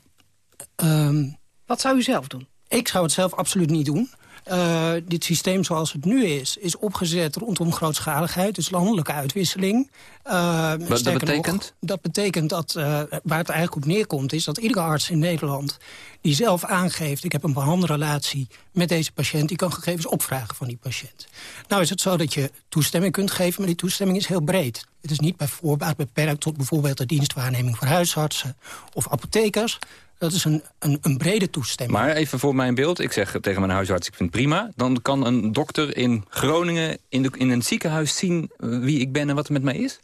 um, Wat zou u zelf doen? Ik zou het zelf absoluut niet doen. Uh, dit systeem zoals het nu is, is opgezet rondom grootschaligheid. Dus landelijke uitwisseling. Uh, Wat dat betekent? Nog, dat betekent dat, uh, waar het eigenlijk op neerkomt... is dat iedere arts in Nederland die zelf aangeeft... ik heb een behandelrelatie met deze patiënt... die kan gegevens opvragen van die patiënt. Nou is het zo dat je toestemming kunt geven... maar die toestemming is heel breed. Het is niet bij voorbaat beperkt tot bijvoorbeeld de dienstwaarneming voor huisartsen... of apothekers, dat is een, een, een, brede toestemming. Maar even voor mijn beeld, ik zeg tegen mijn huisarts, ik vind het prima. Dan kan een dokter in Groningen in, de, in een ziekenhuis zien wie ik ben en wat er met mij is?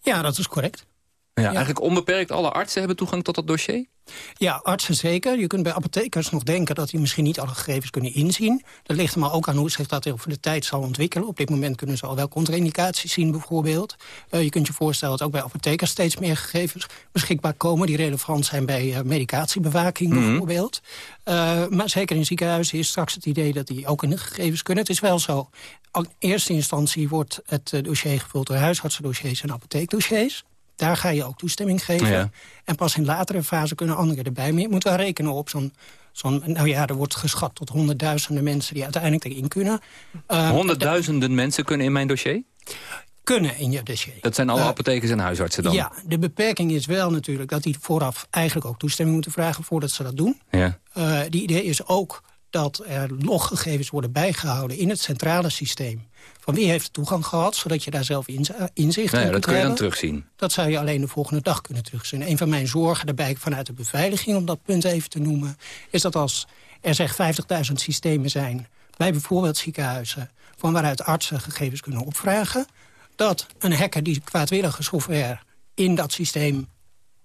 Ja, dat is correct. Ja, ja. Eigenlijk onbeperkt alle artsen hebben toegang tot dat dossier? Ja, artsen zeker. Je kunt bij apothekers nog denken dat die misschien niet alle gegevens kunnen inzien. Dat ligt er maar ook aan hoe zich dat over de tijd zal ontwikkelen. Op dit moment kunnen ze al wel contra-indicaties zien bijvoorbeeld. Uh, je kunt je voorstellen dat ook bij apothekers steeds meer gegevens beschikbaar komen... die relevant zijn bij uh, medicatiebewaking mm -hmm. bijvoorbeeld. Uh, maar zeker in ziekenhuizen is straks het idee dat die ook in de gegevens kunnen. Het is wel zo, in eerste instantie wordt het dossier gevuld door huisartsendossiers en apotheekdossiers. Daar ga je ook toestemming geven. Ja. En pas in latere fase kunnen anderen erbij. Maar je moet wel rekenen op zo'n... Zo'n, nou ja, er wordt geschat tot honderdduizenden mensen die uiteindelijk erin kunnen. Uh, Honderdduizenden mensen kunnen in mijn dossier? Kunnen in je dossier. Dat zijn alle uh, apothekers en huisartsen dan? Ja, de beperking is wel natuurlijk dat die vooraf eigenlijk ook toestemming moeten vragen voordat ze dat doen. Ja. Uh, die idee is ook dat er loggegevens worden bijgehouden in het centrale systeem. Van wie heeft toegang gehad, zodat je daar zelf inzicht nee, in dat kun je dan terugzien. Dat zou je alleen de volgende dag kunnen terugzien. Een van mijn zorgen daarbij vanuit de beveiliging, om dat punt even te noemen... is dat als er zeg 50.000 systemen zijn bij bijvoorbeeld ziekenhuizen... van waaruit artsen gegevens kunnen opvragen... dat een hacker die kwaadwillige software in dat systeem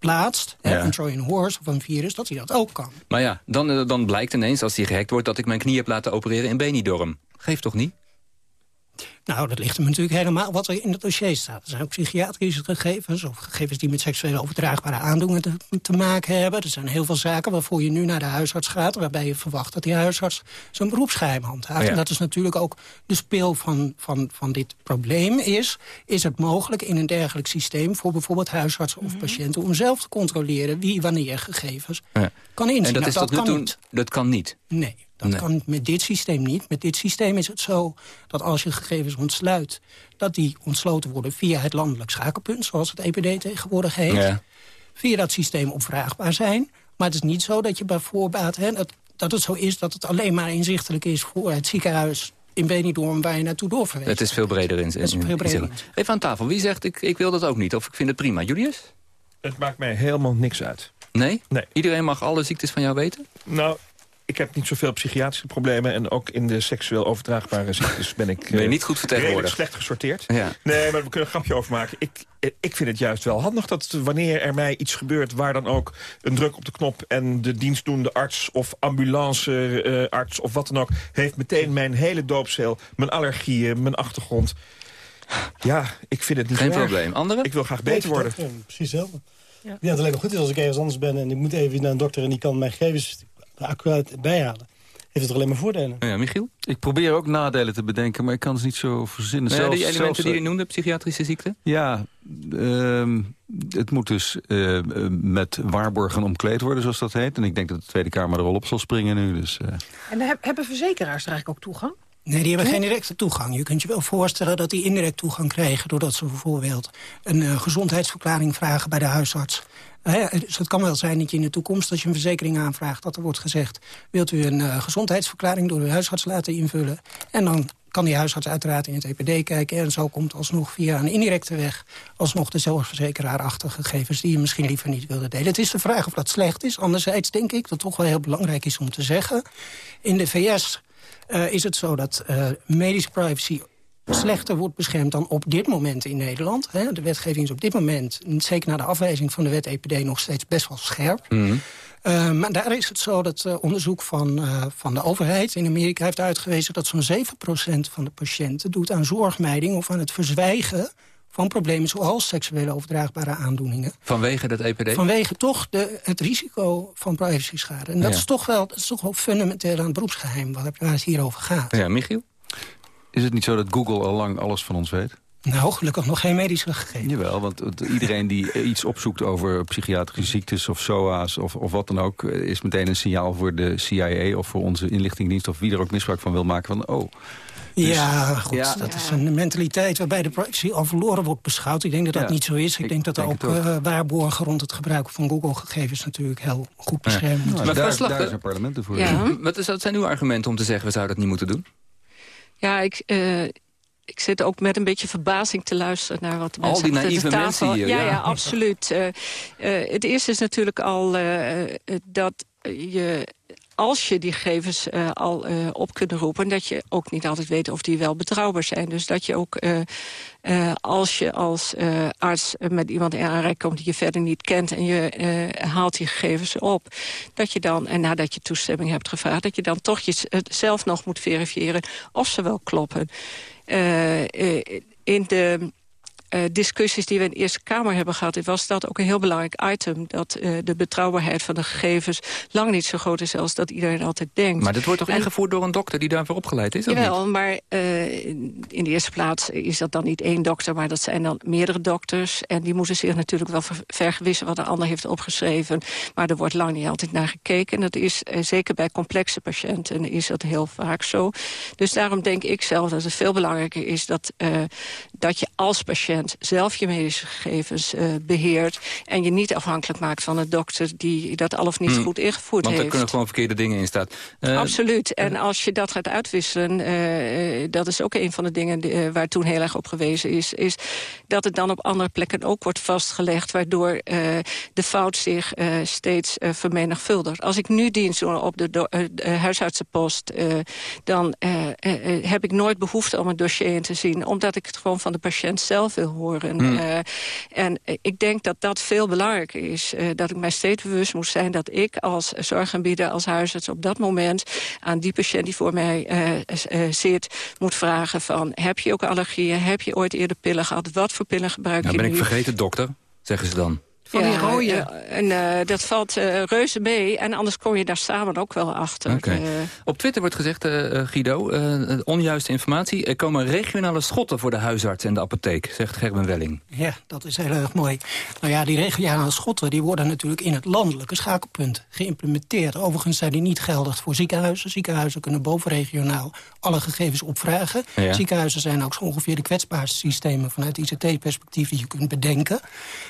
plaatst, ja. een Trojan horse of een virus, dat hij dat ook kan. Maar ja, dan, dan blijkt ineens als die gehackt wordt... dat ik mijn knie heb laten opereren in Benidorm. Geeft toch niet? Nou, dat ligt er natuurlijk helemaal wat er in het dossier staat. Er zijn ook psychiatrische gegevens of gegevens die met seksuele overdraagbare aandoeningen te, te, maken hebben. Er zijn heel veel zaken waarvoor je nu naar de huisarts gaat... waarbij je verwacht dat die huisarts zijn beroepsgeheim handhaaft. Ja. En dat is natuurlijk ook de speel van, van, van dit probleem is... is het mogelijk in een dergelijk systeem voor bijvoorbeeld huisartsen of patiënten... om zelf te controleren wie wanneer gegevens ja. kan inzien. En dat, nou, is dat tot nu kan toe, niet. Dat kan niet? Nee. Dat nee. kan met dit systeem niet. Met dit systeem is het zo dat als je gegevens ontsluit... dat die ontsloten worden via het landelijk schakelpunt... zoals het EPD tegenwoordig heet. Ja. Via dat systeem opvraagbaar zijn. Maar het is niet zo dat je bij voorbaat... Hè, dat, dat het zo is dat het alleen maar inzichtelijk is... voor het ziekenhuis in Benidorm waar je naartoe doorverweest. Het is veel breder in, in, veel breder in. Even aan tafel. Wie zegt ik, ik wil dat ook niet? Of ik vind het prima? Julius? Het maakt mij helemaal niks uit. Nee? Nee. Iedereen mag alle ziektes van jou weten? Nou, ik heb niet zoveel psychiatrische problemen... en ook in de seksueel overdraagbare ziektes ben ik... Ben je niet goed vertegenwoordigd? slecht gesorteerd. Ja. Nee, maar we kunnen een grapje over maken. Ik, ik vind het juist wel handig dat wanneer er mij iets gebeurt... waar dan ook een druk op de knop en de dienstdoende arts... of ambulancearts uh, of wat dan ook... heeft meteen mijn hele doopcel, mijn allergieën, mijn achtergrond... Ja, ik vind het niet Geen erg. probleem. Anderen? Ik wil graag beter worden. Ja, precies hetzelfde. Ja. ja, het alleen maar goed is als ik ergens anders ben... en ik moet even naar een dokter en die kan mijn gegevens accuraat bijhalen. Heeft het alleen maar voordelen. Ja, Michiel? Ik probeer ook nadelen te bedenken, maar ik kan ze niet zo verzinnen. Nee, zelfs, die elementen zelfs, die je noemde, psychiatrische ziekte? Ja, uh, het moet dus uh, met waarborgen omkleed worden, zoals dat heet. En ik denk dat de Tweede Kamer er wel op zal springen nu. Dus, uh... En hebben verzekeraars er eigenlijk ook toegang? Nee, die hebben geen directe toegang. Je kunt je wel voorstellen dat die indirect toegang krijgen... doordat ze bijvoorbeeld een uh, gezondheidsverklaring vragen bij de huisarts. Dus het kan wel zijn dat je in de toekomst, als je een verzekering aanvraagt... dat er wordt gezegd, wilt u een uh, gezondheidsverklaring door uw huisarts laten invullen... en dan kan die huisarts uiteraard in het EPD kijken... en zo komt alsnog via een indirecte weg... alsnog de zorgverzekeraar achter gegevens die je misschien liever niet wilde delen. Het is de vraag of dat slecht is. Anderzijds denk ik dat toch wel heel belangrijk is om te zeggen... in de VS uh, is het zo dat uh, medische privacy slechter wordt beschermd dan op dit moment in Nederland. Hè. De wetgeving is op dit moment, zeker na de afwijzing van de wet EPD... nog steeds best wel scherp. Mhm. Uh, maar daar is het zo dat uh, onderzoek van, uh, van de overheid in Amerika heeft uitgewezen... dat zo'n 7% van de patiënten doet aan zorgmijding... of aan het verzwijgen van problemen zoals seksuele overdraagbare aandoeningen. Vanwege dat EPD? Vanwege toch de, het risico van privacy-schade. En dat, Ja. is toch wel, dat is toch wel fundamenteel aan het beroepsgeheim... waar het hier over gaat. Ja, Michiel? Is het niet zo dat Google al lang alles van ons weet? Nou, gelukkig nog geen medische gegevens. Jawel, want iedereen die iets opzoekt over psychiatrische ziektes of SOA's of, of wat dan ook... is meteen een signaal voor de CIA of voor onze inlichtingendienst... of wie er ook misbruik van wil maken van, oh... Dus- ja, goed, Ja. dat is een mentaliteit waarbij de privacy al verloren wordt beschouwd. Ik denk dat dat Ja, niet zo is. Ik, denk dat denk ook, eh, waarborgen rond het gebruik van Google-gegevens... natuurlijk heel goed beschermd moeten Nou, Maar daar, daar zijn parlementen voor. Ja. Wat is, wat zijn uw argumenten om te zeggen... we zouden dat niet moeten doen? Ja, ik, eh, ik zit ook met een beetje verbazing te luisteren naar wat de Al mensen die achter de naïeve tafel- mensen hier, Ja, ja. ja, absoluut. Eh, eh, het eerste is natuurlijk al dat je als je die gegevens eh, al eh, op kunt roepen... dat je ook niet altijd weet of die wel betrouwbaar zijn. Dus dat je ook, eh, als je als arts met iemand in aanraking komt... die je verder niet kent en je haalt die gegevens op... dat je dan, en nadat je toestemming hebt gevraagd... dat je dan toch zelf nog moet verifiëren of ze wel kloppen. In de eh, discussies die we in de Eerste Kamer hebben gehad... was dat ook een heel belangrijk item. Dat eh, de betrouwbaarheid van de gegevens lang niet zo groot is... als dat iedereen altijd denkt. Maar dit wordt toch En- ingevoerd door een dokter die daarvoor opgeleid is? of niet? Maar eh, in de eerste plaats is dat dan niet één dokter... maar dat zijn dan meerdere dokters. En die moeten zich natuurlijk wel ver- vergewissen wat de ander heeft opgeschreven. Maar er wordt lang niet altijd naar gekeken. En dat is zeker bij complexe patiënten is dat heel vaak zo. Dus daarom denk ik zelf dat het veel belangrijker is... dat, dat je als patiënt zelf je medische gegevens eh, beheert... en je niet afhankelijk maakt van een dokter die dat al of niet Hmm. goed ingevoerd Want er heeft. kunnen gewoon verkeerde dingen in staan. Eh, Absoluut. En als je dat gaat uitwisselen, eh, eh, dat is ook een van de dingen die, eh, waar toen heel erg op gewezen is, is dat het dan op andere plekken ook wordt vastgelegd, waardoor eh, de fout zich eh, steeds eh, vermenigvuldigt. Als ik nu dienst doe op de, eh, huisartsenpost, eh, dan eh, eh, eh, heb ik nooit behoefte om een dossier in te zien, omdat ik het gewoon van de patiënt zelf wil horen. Hmm. Eh, en ik denk dat dat veel belangrijker is. eh, dat ik mij steeds bewust moet zijn dat ik als zorgaanbieder, als huisarts op dat moment aan die patiënt die voor mij eh, zit, moet vragen van heb je ook allergieën, heb je ooit eerder pillen gehad, wat voor pillen gebruik nou je ben ik nu? vergeten, dokter, zeggen ze dan. Van die rode. en eh, dat valt eh, reuze mee. En anders kom je daar samen ook wel achter. Oké. Eh, Op Twitter wordt gezegd, Guido, eh, onjuiste informatie. Er komen regionale schotten voor de huisarts en de apotheek, zegt Gerben Welling. Ja, dat is heel erg mooi. Nou ja, die regionale schotten die worden natuurlijk in het landelijke schakelpunt geïmplementeerd. Overigens zijn die niet geldig voor ziekenhuizen. Ziekenhuizen kunnen bovenregionaal alle gegevens opvragen. Ja. Ziekenhuizen zijn ook zo ongeveer de kwetsbaarste systemen... vanuit ICT-perspectief die je kunt bedenken.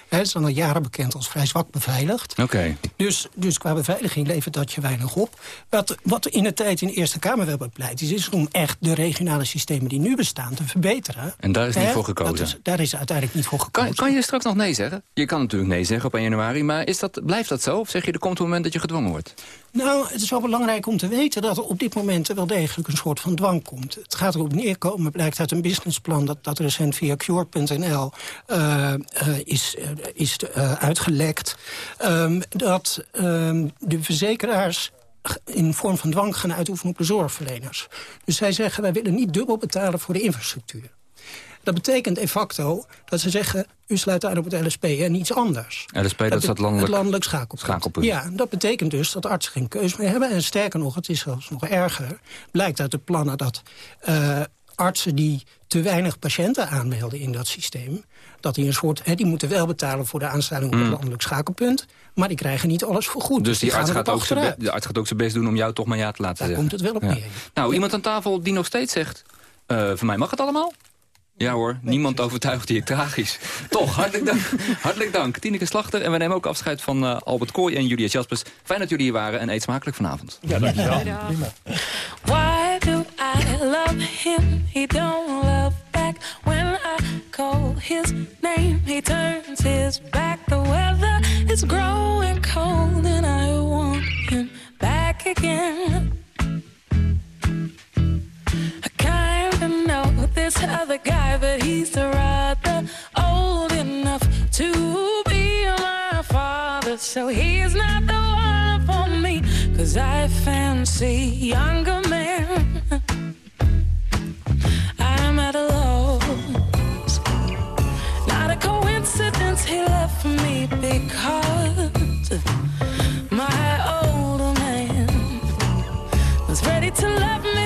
Hè, Het is al jaren bekend als vrij zwak beveiligd. Oké. Dus, dus qua beveiliging levert dat je weinig op. Wat, wat in de tijd in de Eerste Kamer wel bepleit is... is om echt de regionale systemen die nu bestaan te verbeteren. En daar is niet voor gekozen. Is, daar is uiteindelijk niet voor gekozen. Kan, kan je straks nog nee zeggen? Je kan natuurlijk nee zeggen op 1 januari, maar is dat, blijft dat zo? Of zeg je, er komt een moment dat je gedwongen wordt? Nou, het is wel belangrijk om te weten dat er op dit moment wel degelijk een soort van dwang komt. Het gaat erop neerkomen, blijkt uit een businessplan dat, dat recent via Cure.nl eh, eh, is, eh, is uitgelekt. ehm, dat ehm, de verzekeraars in vorm van dwang gaan uitoefenen op de zorgverleners. Dus zij zeggen, wij willen niet dubbel betalen voor de infrastructuur. Dat betekent de facto dat ze zeggen... u sluit aan op het LSP en niets anders. LSP, dat is dat be- landelijk- Het landelijk schakelpunt. Schakelpunt. Ja, dat betekent dus dat artsen geen keus meer hebben. En sterker nog, het is zelfs nog erger. Blijkt uit de plannen dat eh, artsen die te weinig patiënten aanmelden in dat systeem... dat die een soort, hè, die moeten wel betalen voor de aansluiting op het Mm. landelijk schakelpunt... maar die krijgen niet alles voor goed. Dus die arts, gaat ook zijn de arts gaat ook zijn best doen om jou toch maar ja te laten Daar zeggen. komt het wel op Ja. neer. Nou, iemand aan tafel die nog steeds zegt... eh voor mij mag het allemaal? Ja hoor, niemand overtuigt je tragisch. Toch, hartelijk dank. hartelijk dank. Tineke Slachter en we nemen ook afscheid van eh, Albert Kooi en Julia Jaspers. Fijn dat jullie hier waren en eet smakelijk vanavond. Ja, dankjewel. Why do I love him, he don't love back. When I call his name, he turns his back. The weather is growing cold, and I want him back again. This other guy, but he's rather old enough to be my father. So he's not the one for me, cause I fancy younger men. I'm at a loss. Not a coincidence he left me because my older man was ready to love me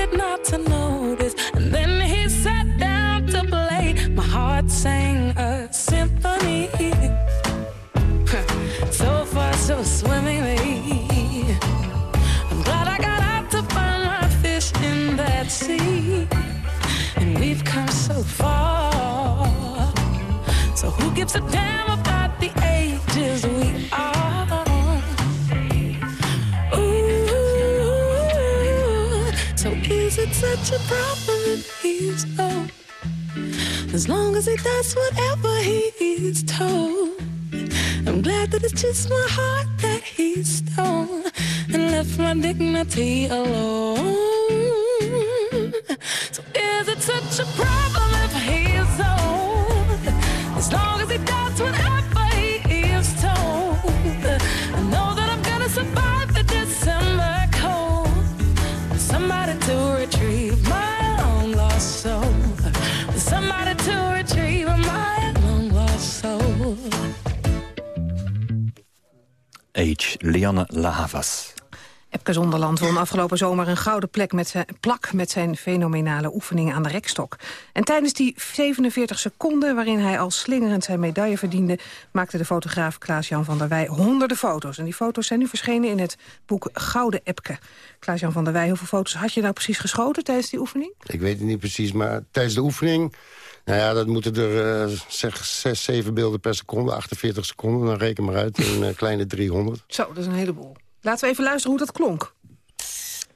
gives a damn about the ages we are? Ooh, so is it such a problem if he's old? As long as he does whatever he is told. I'm glad that it's just my heart that he stole and left my dignity alone. So is it such a problem H. Lianne Lavas. Epke Zonderland won afgelopen zomer een gouden plek met zijn, plak met zijn fenomenale oefeningen aan de rekstok. En tijdens die 47 seconden waarin hij al slingerend zijn medaille verdiende... maakte de fotograaf Klaas-Jan van der Wij honderden foto's. En die foto's zijn nu verschenen in het boek Gouden Epke. Klaas-Jan van der Wij, hoeveel foto's had je nou precies geschoten tijdens die oefening? Ik weet het niet precies, maar tijdens de oefening... Nou ja, dat moeten er eh, zeg 6, 7 beelden per seconde, 48 seconden. Dan reken maar uit, een eh, kleine 300. Zo, dat is een heleboel. Laten we even luisteren hoe dat klonk.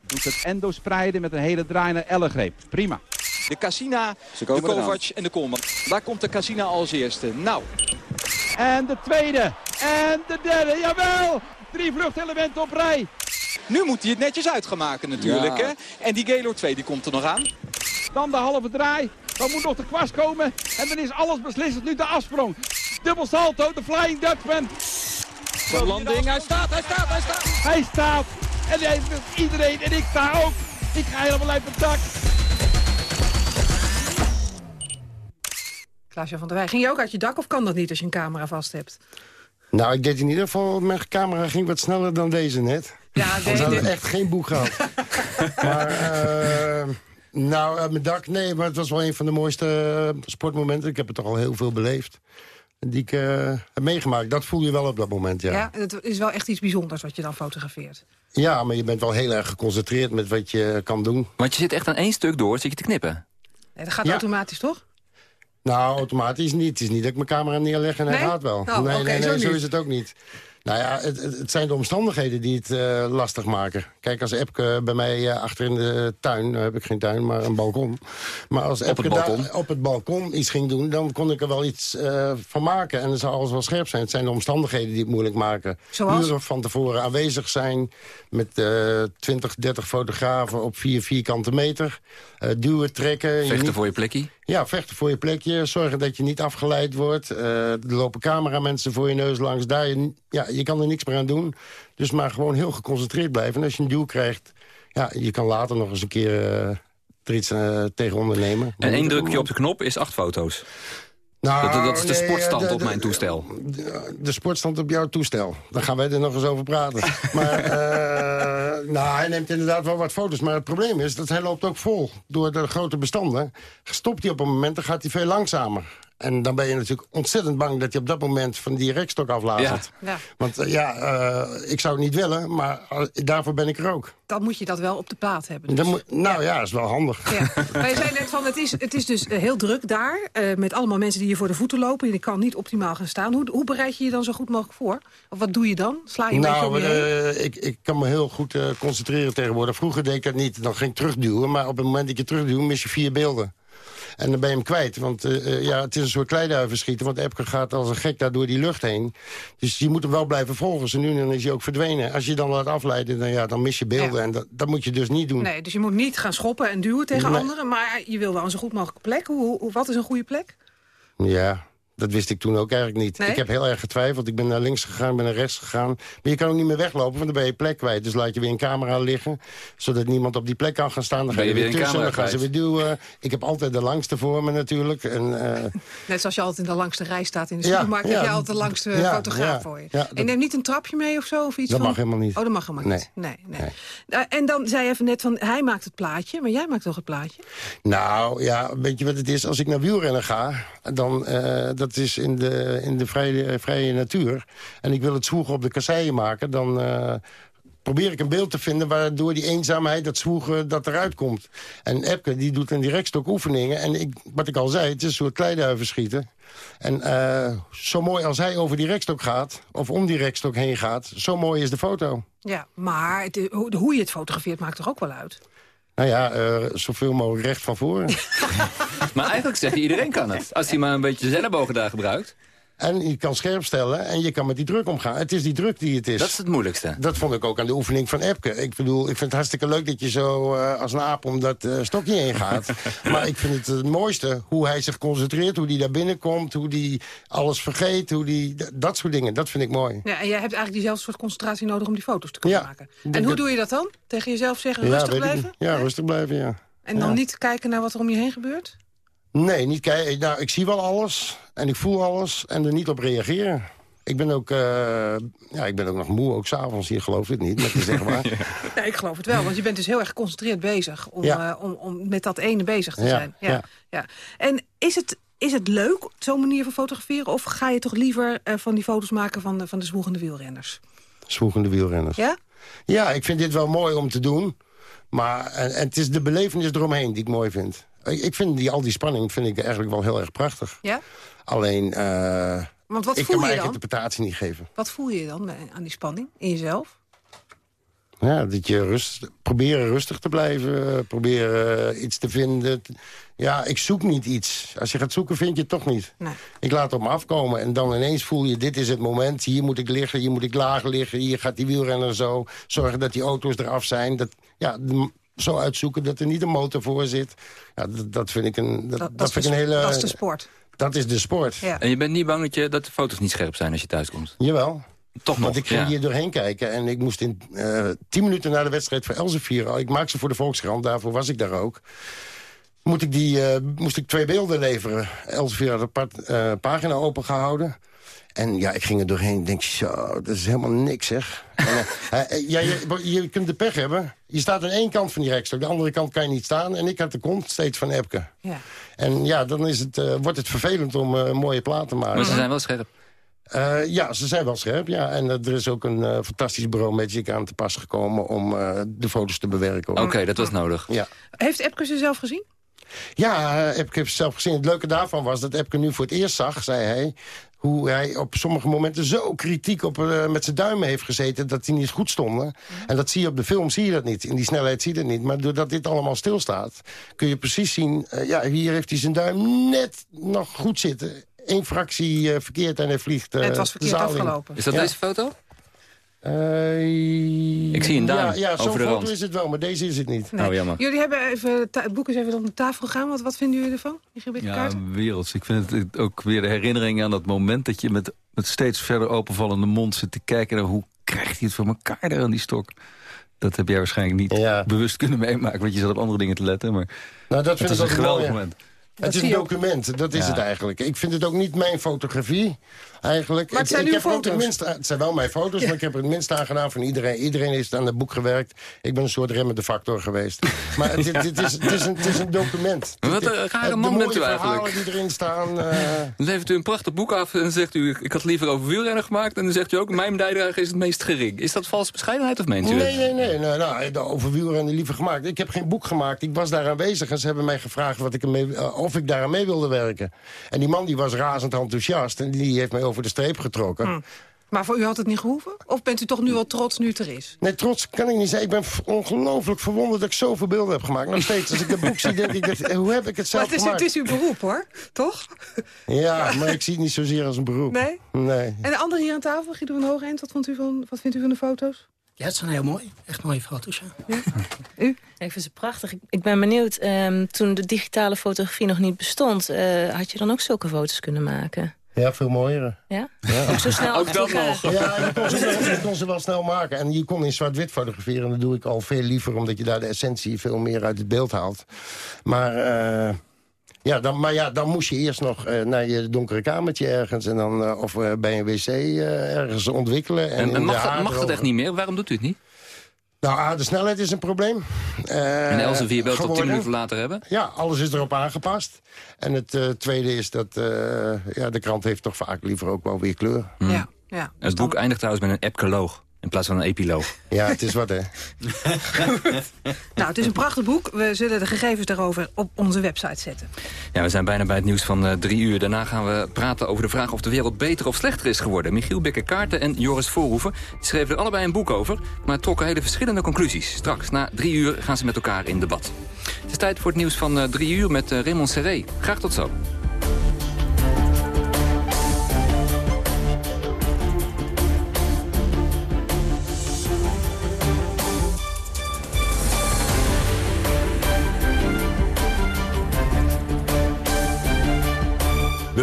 Doet het endo spreiden met een hele draai naar ellegreep. Prima. De Cassina, de Kovac en de Koolman. Daar komt de Cassina als eerste. Nou, En de tweede. En de derde. Jawel. Drie vluchtelementen op rij. nu moet hij het netjes uit gaan maken natuurlijk. Ja. Hè? En die Gaylord 2 die komt er nog aan. Dan de halve draai. Dan moet nog de kwast komen. En dan is alles beslissend. Nu de afsprong. Dubbel salto. De Flying Dutchman. De landing. Hij staat, hij staat, hij staat. Hij staat. En hij, iedereen. En ik sta ook. Ik ga helemaal uit mijn dak. Klaasje van der Wij, ging je ook uit je dak of kan dat niet als je een camera vast hebt? Nou, ik deed in ieder geval, mijn camera ging wat sneller dan deze net. Ja, Anders had ik echt geen boek gehad. maar, eh, nou, uit mijn dak, nee, maar het was wel een van de mooiste eh, sportmomenten. Ik heb het toch al heel veel beleefd. Die ik eh, heb meegemaakt. Dat voel je wel op dat moment, ja. Ja, het is wel echt iets bijzonders wat je dan fotografeert. Ja, maar je bent wel heel erg geconcentreerd met wat je kan doen. Want je zit echt aan één stuk door, zit je te knippen. Nee, dat gaat Ja. automatisch, toch? Nou, automatisch niet. Het is niet dat ik mijn camera neerleg en hij Nee? gaat wel. Oh, nee, nee, zo nee, zo is het ook niet. Nou ja, het, het, zijn de omstandigheden die het eh, lastig maken. Kijk, als Epke bij mij eh, achter in de tuin... nou heb ik geen tuin, maar een balkon. Maar als Op Epke het balkon? daar op het balkon iets ging doen... dan kon ik er wel iets eh, van maken. En dan zou alles wel scherp zijn. Het zijn de omstandigheden die het moeilijk maken. Zoals? Uren van tevoren aanwezig zijn... met eh 20, 30 fotografen op vier vierkante meter. Eh, duwen, trekken. Vechten voor je plekje. ja, vechten voor je plekje. Zorgen dat je niet afgeleid wordt. Eh, er lopen cameramensen voor je neus langs. Daar je, ja, je kan er niks meer aan doen. Dus maar gewoon heel geconcentreerd blijven. En als je een duw krijgt... Ja, je kan later nog eens een keer eh, er iets tegen ondernemen. En één drukje op de knop is acht foto's. Nou, dat, dat is de nee, sportstand de- op mijn toestel. De sportstand op jouw toestel. Daar gaan wij er nog eens over praten. maar eh, nou, hij neemt inderdaad wel wat foto's. Maar het probleem is dat hij loopt ook vol. Door de grote bestanden. Stopt hij op een moment, dan gaat hij veel langzamer. En dan ben je natuurlijk ontzettend bang dat hij op dat moment van die rekstok aflazert. Ja. Want eh, ja, eh, ik zou het niet willen, maar eh, daarvoor ben ik er ook. Dan moet je dat wel op de plaat hebben. dus. Moet, nou ja, dat is wel handig. Ja. Maar je zei net van, het is, het is dus heel druk daar. eh, met allemaal mensen die je voor de voeten lopen. Je kan niet optimaal gaan staan. Hoe, hoe bereid je je dan zo goed mogelijk voor? Of wat doe je dan? Sla je een beetje om Nou, je ik, ik kan me heel goed eh, concentreren tegenwoordig. Vroeger deed ik dat niet, dan ging ik terugduwen. Maar op het moment dat je terugduwt, mis je vier beelden. En dan ben je hem kwijt. Want eh, eh, ja, het is een soort kleiduivenschieten. Want Epke gaat als een gek daar door die lucht heen. Dus je moet hem wel blijven volgen. Zo nu dan is hij ook verdwenen. Als je dan laat afleiden, dan, ja, dan mis je beelden. En dat, dat moet je dus niet doen. Nee, dus je moet niet gaan schoppen en duwen tegen Nee. anderen. Maar je wil wel een zo goed mogelijke plek. Hoe, hoe, wat is een goede plek? Ja, dat wist ik toen ook eigenlijk niet. Nee? Ik heb heel erg getwijfeld. Ik ben naar links gegaan, ben naar rechts gegaan. Maar je kan ook niet meer weglopen, want dan ben je plek kwijt. Dus laat je weer een camera liggen, zodat niemand op die plek kan gaan staan. Dan ga Ben je, je weer tussen, dan camera gaan ze weer duwen. Ik heb altijd de langste voor me natuurlijk. En, eh, Net zoals je altijd in de langste rij staat in de Ja, supermarkt... ja. heb je altijd de langste Ja, fotograaf ja, voor je. ja, en dat- neem niet een trapje mee of zo? Of iets Dat van... mag helemaal niet. Oh, dat mag helemaal niet. Nee, nee. Nee. Nou, en dan zei je even net van, hij maakt het plaatje. Maar jij maakt toch het plaatje? Nou, ja, weet je wat het is? Als ik naar wielrennen ga, dan, eh, dat is in de, in de vrije, vrije natuur... en ik wil het zwoegen op de kasseien maken... dan eh, probeer ik een beeld te vinden waardoor die eenzaamheid, dat zwoegen, dat eruit komt. En Epke, die doet in die rekstok oefeningen. En ik, wat ik al zei, het is een soort kleiduiven schieten. En eh, zo mooi als hij over die rekstok gaat, of om die rekstok heen gaat... zo mooi is de foto. Ja, maar het, hoe je het fotografeert maakt toch ook wel uit? Nou ja, eh, zoveel mogelijk recht van voren. Maar eigenlijk zeg je, iedereen kan het. Als hij maar een beetje zijn daar gebruikt. En je kan scherp stellen en je kan met die druk omgaan. Het is die druk die het is. Dat is het moeilijkste. Dat vond ik ook aan de oefening van Epke. Ik bedoel, ik vind het hartstikke leuk dat je zo eh, als een aap om dat eh, stokje heen gaat. maar ik vind het het mooiste hoe hij zich concentreert, hoe hij daar binnenkomt... hoe hij alles vergeet, hoe die, dat soort dingen. Dat vind ik mooi. Ja, en jij hebt eigenlijk diezelfde soort concentratie nodig om die foto's te kunnen Ja, maken. En hoe doe je dat dan? Tegen jezelf zeggen, ja, rustig blijven? Ja, rustig blijven, ja. En dan Ja. niet kijken naar wat er om je heen gebeurt? Nee, niet kijken. Nou, ik zie wel alles en ik voel alles en er niet op reageren. Ik ben ook, eh, ja, ik ben ook nog moe, ook s'avonds. Je gelooft het niet, maar het is echt waar. Nee, ik geloof het wel, want je bent dus heel erg geconcentreerd bezig... om, Ja. eh, om, om met dat ene bezig te Ja, zijn. Ja, ja. ja. En is het, is het leuk, zo'n manier van fotograferen... of ga je toch liever eh, van die foto's maken van de, van de zwoegende wielrenners? Zwoegende wielrenners. Ja? Ja, ik vind dit wel mooi om te doen. Maar en, en het is de belevenis eromheen die ik mooi vind. Ik, vind die, al die spanning vind ik eigenlijk wel heel erg prachtig. Ja? Alleen, eh, Want wat ik voel kan mijn je eigen dan? interpretatie niet geven. Wat voel je dan aan die spanning in jezelf? Ja, dat je rust, proberen rustig te blijven, eh, proberen eh, iets te vinden. Ja, ik zoek niet iets. Als je gaat zoeken, vind je het toch niet. Nee. Ik laat het op me afkomen en dan ineens voel je, dit is het moment. Hier moet ik liggen, hier moet ik laag liggen. Hier gaat die wielrenner zo. Zorgen dat die auto's eraf zijn. Dat, ja, zo uitzoeken dat er niet een motor voor zit. Ja, dat, dat vind ik een, dat, vind ik een sp- hele... dat is de sport. Dat is de sport. Ja. En je bent niet bang dat, je, dat de foto's niet scherp zijn als je thuis komt? Jawel. Toch nog, Want ik ging ja. hier doorheen kijken en ik moest in eh, tien minuten na de wedstrijd voor Elsevier... al- ik maak ze voor de Volkskrant, daarvoor was ik daar ook... Moet ik die, eh, moest ik twee beelden leveren. Elsevier had een apart, eh, pagina opengehouden. En ja, ik ging er doorheen en denk, zo, dat is helemaal niks, zeg. En, eh, eh, ja, je, je kunt de pech hebben. Je staat aan één kant van die rekstok, de andere kant kan je niet staan. En ik had de kont steeds van Epke. Ja. En ja, dan is het, eh, wordt het vervelend om eh, een mooie plaat te maken. Maar ze zijn wel scherp. Eh, ja, ze zijn wel scherp, ja. En er is ook een eh, fantastisch bureau Magic aan te pas gekomen... om eh, de foto's te bewerken. Oké, dat was nodig. Ja, Heeft Epke ze zelf gezien? ja Epke heeft zelf gezien. Het leuke daarvan was dat Epke nu voor het eerst zag, zei hij... hoe hij op sommige momenten zo kritiek op, eh, met zijn duimen heeft gezeten... dat die niet goed stonden. En dat zie je op de film, zie je dat niet. In die snelheid zie je dat niet. Maar doordat dit allemaal stilstaat... kun je precies zien, eh, ja, hier heeft hij zijn duim net nog goed zitten... Eén fractie eh, verkeerd en hij vliegt eh, het was verkeerd in. afgelopen. Is dat Ja. deze foto? Eh, Ik zie een duim Ja, ja zo'n over de foto rand. is het wel, maar deze is het niet. Oh, jammer. Jullie hebben even, het boek is even op de tafel gegaan. Wat, wat vinden jullie ervan? Ja, werelds. Ik vind het ook weer de herinnering aan dat moment... dat je met, met steeds verder openvallende mond zit te kijken... naar hoe krijgt hij het voor elkaar daar aan die stok. Dat heb jij waarschijnlijk niet bewust kunnen meemaken... want je zat op andere dingen te letten. Maar Nou, dat het vind is een geweldig mooi, moment. Het is een document, dat is Ja. het eigenlijk. Ik vind het ook niet mijn fotografie, eigenlijk. Maar het Ik- zijn ik uw heb ook foto's. Het, minste, het zijn wel mijn foto's, maar ik heb er het minste aan gedaan van iedereen. Iedereen heeft aan het boek gewerkt. Ik ben een soort remmende factor geweest. maar het, het, het is, het, is een, het is een document. Wat een rare man bent u eigenlijk. verhalen die erin staan... eh, Dan levert u een prachtig boek af en dan zegt u... ik had liever over wielrennen gemaakt. En dan zegt u ook, mijn bijdrage is het meest gering. Is dat valse bescheidenheid of meent u Nee, het? nee, nee. nee nou, de over wielrennen liever gemaakt. Ik heb geen boek gemaakt. Ik was daar aanwezig en ze hebben mij gevraagd wat ik ermee, eh, of ik daaraan mee wilde werken. En die man die was razend enthousiast en die heeft mij over de streep getrokken. Hm. Maar voor u had het niet gehoeven? Of bent u toch nu wel trots nu het er is? Nee, trots kan ik niet zijn. Ik ben ongelooflijk verwonderd dat ik zoveel beelden heb gemaakt. Nog steeds, als ik dat boek zie, denk ik, dat, hoe heb ik het Maar zelf het is, gemaakt? het is uw beroep, hoor. Toch? Ja, maar ik zie het niet zozeer als een beroep. Nee? Nee. En de andere hier aan tafel, Guido van Hoogeind, wat, vond u van, wat vindt u van de foto's? Ja, het zijn heel mooi. Echt mooie foto's, ja. U? Ik vind ze prachtig. Ik, ik ben benieuwd, ehm, toen de digitale fotografie nog niet bestond... eh, had je dan ook zulke foto's kunnen maken? Ja, veel mooier. Ja? Ja. Ook zo snel Ook dat nog. Ja, je kon, ze wel, je kon ze wel snel maken. En je kon in zwart-wit fotograferen. En dat doe ik al veel liever, omdat je daar de essentie veel meer uit het beeld haalt. Maar, eh, ja, dan, maar ja, dan moest je eerst nog eh, naar je donkere kamertje ergens. En dan, eh, of eh, bij een wc eh, ergens ontwikkelen. En, En, mag, dat, haard mag dat echt niet meer? Waarom doet u het niet? Nou, A, de snelheid is een probleem. Eh, en Elsevier wilt tot tien geworden. minuten later hebben? Ja, alles is erop aangepast. En het eh, tweede is dat eh, ja, de krant heeft toch vaak liever ook wel weer kleur. Ja, ja. Het boek eindigt trouwens met een epcoloog. In plaats van een epiloog. Ja, het is wat, hè. Nou, het is een prachtig boek. We zullen de gegevens daarover op onze website zetten. Ja, we zijn bijna bij het nieuws van eh, drie uur. Daarna gaan we praten over de vraag of de wereld beter of slechter is geworden. Michiel Bekker-Kaarten en Joris Voorhoeven die schreven er allebei een boek over... maar trokken hele verschillende conclusies. Straks, na drie uur, gaan ze met elkaar in debat. Het is tijd voor het nieuws van eh, drie uur met eh, Raymond Serré. Graag tot zo.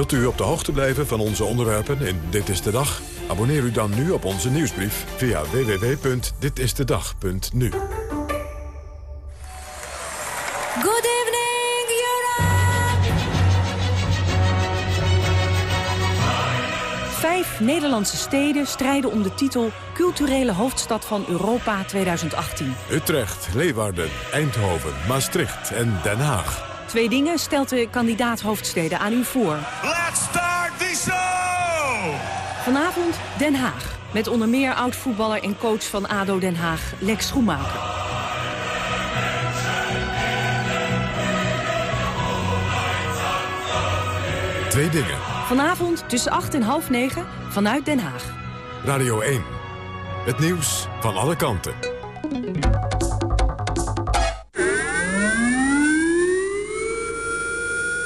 Wilt u op de hoogte blijven van onze onderwerpen in Dit is de Dag? Abonneer u dan nu op onze nieuwsbrief via www.ditistedag.nu. Good evening, Europe! Vijf Nederlandse steden strijden om de titel Culturele Hoofdstad van Europa 2018. Utrecht, Leeuwarden, Eindhoven, Maastricht en Den Haag. Twee dingen stelt de kandidaat hoofdsteden aan u voor. Let's start the show! Vanavond Den Haag. Met onder meer oud-voetballer en coach van ADO Den Haag, Lex Schoenmaker. Twee dingen. Vanavond tussen 8 en half 9 vanuit Den Haag. Radio 1. Het nieuws van alle kanten.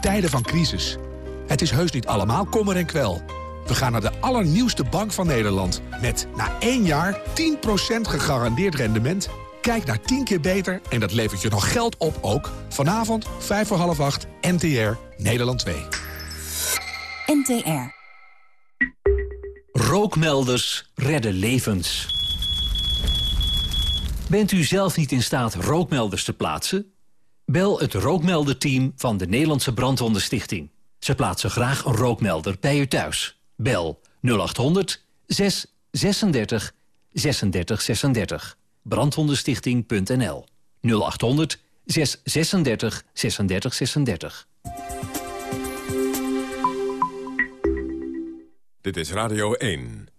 tijden van crisis. Het is heus niet allemaal kommer en kwel. We gaan naar de allernieuwste bank van Nederland. Met na één jaar 10% gegarandeerd rendement. Kijk naar 10 keer beter en dat levert je nog geld op ook. Vanavond, 5 voor half 8, NTR, Nederland 2. NTR. Rookmelders redden levens. Bent u zelf niet in staat rookmelders te plaatsen? Bel het rookmelderteam van de Nederlandse Brandwondenstichting. Ze plaatsen graag een rookmelder bij u thuis. Bel 0800 636 36 36. Brandwondenstichting.nl 0800 636 36 36. Dit is Radio 1.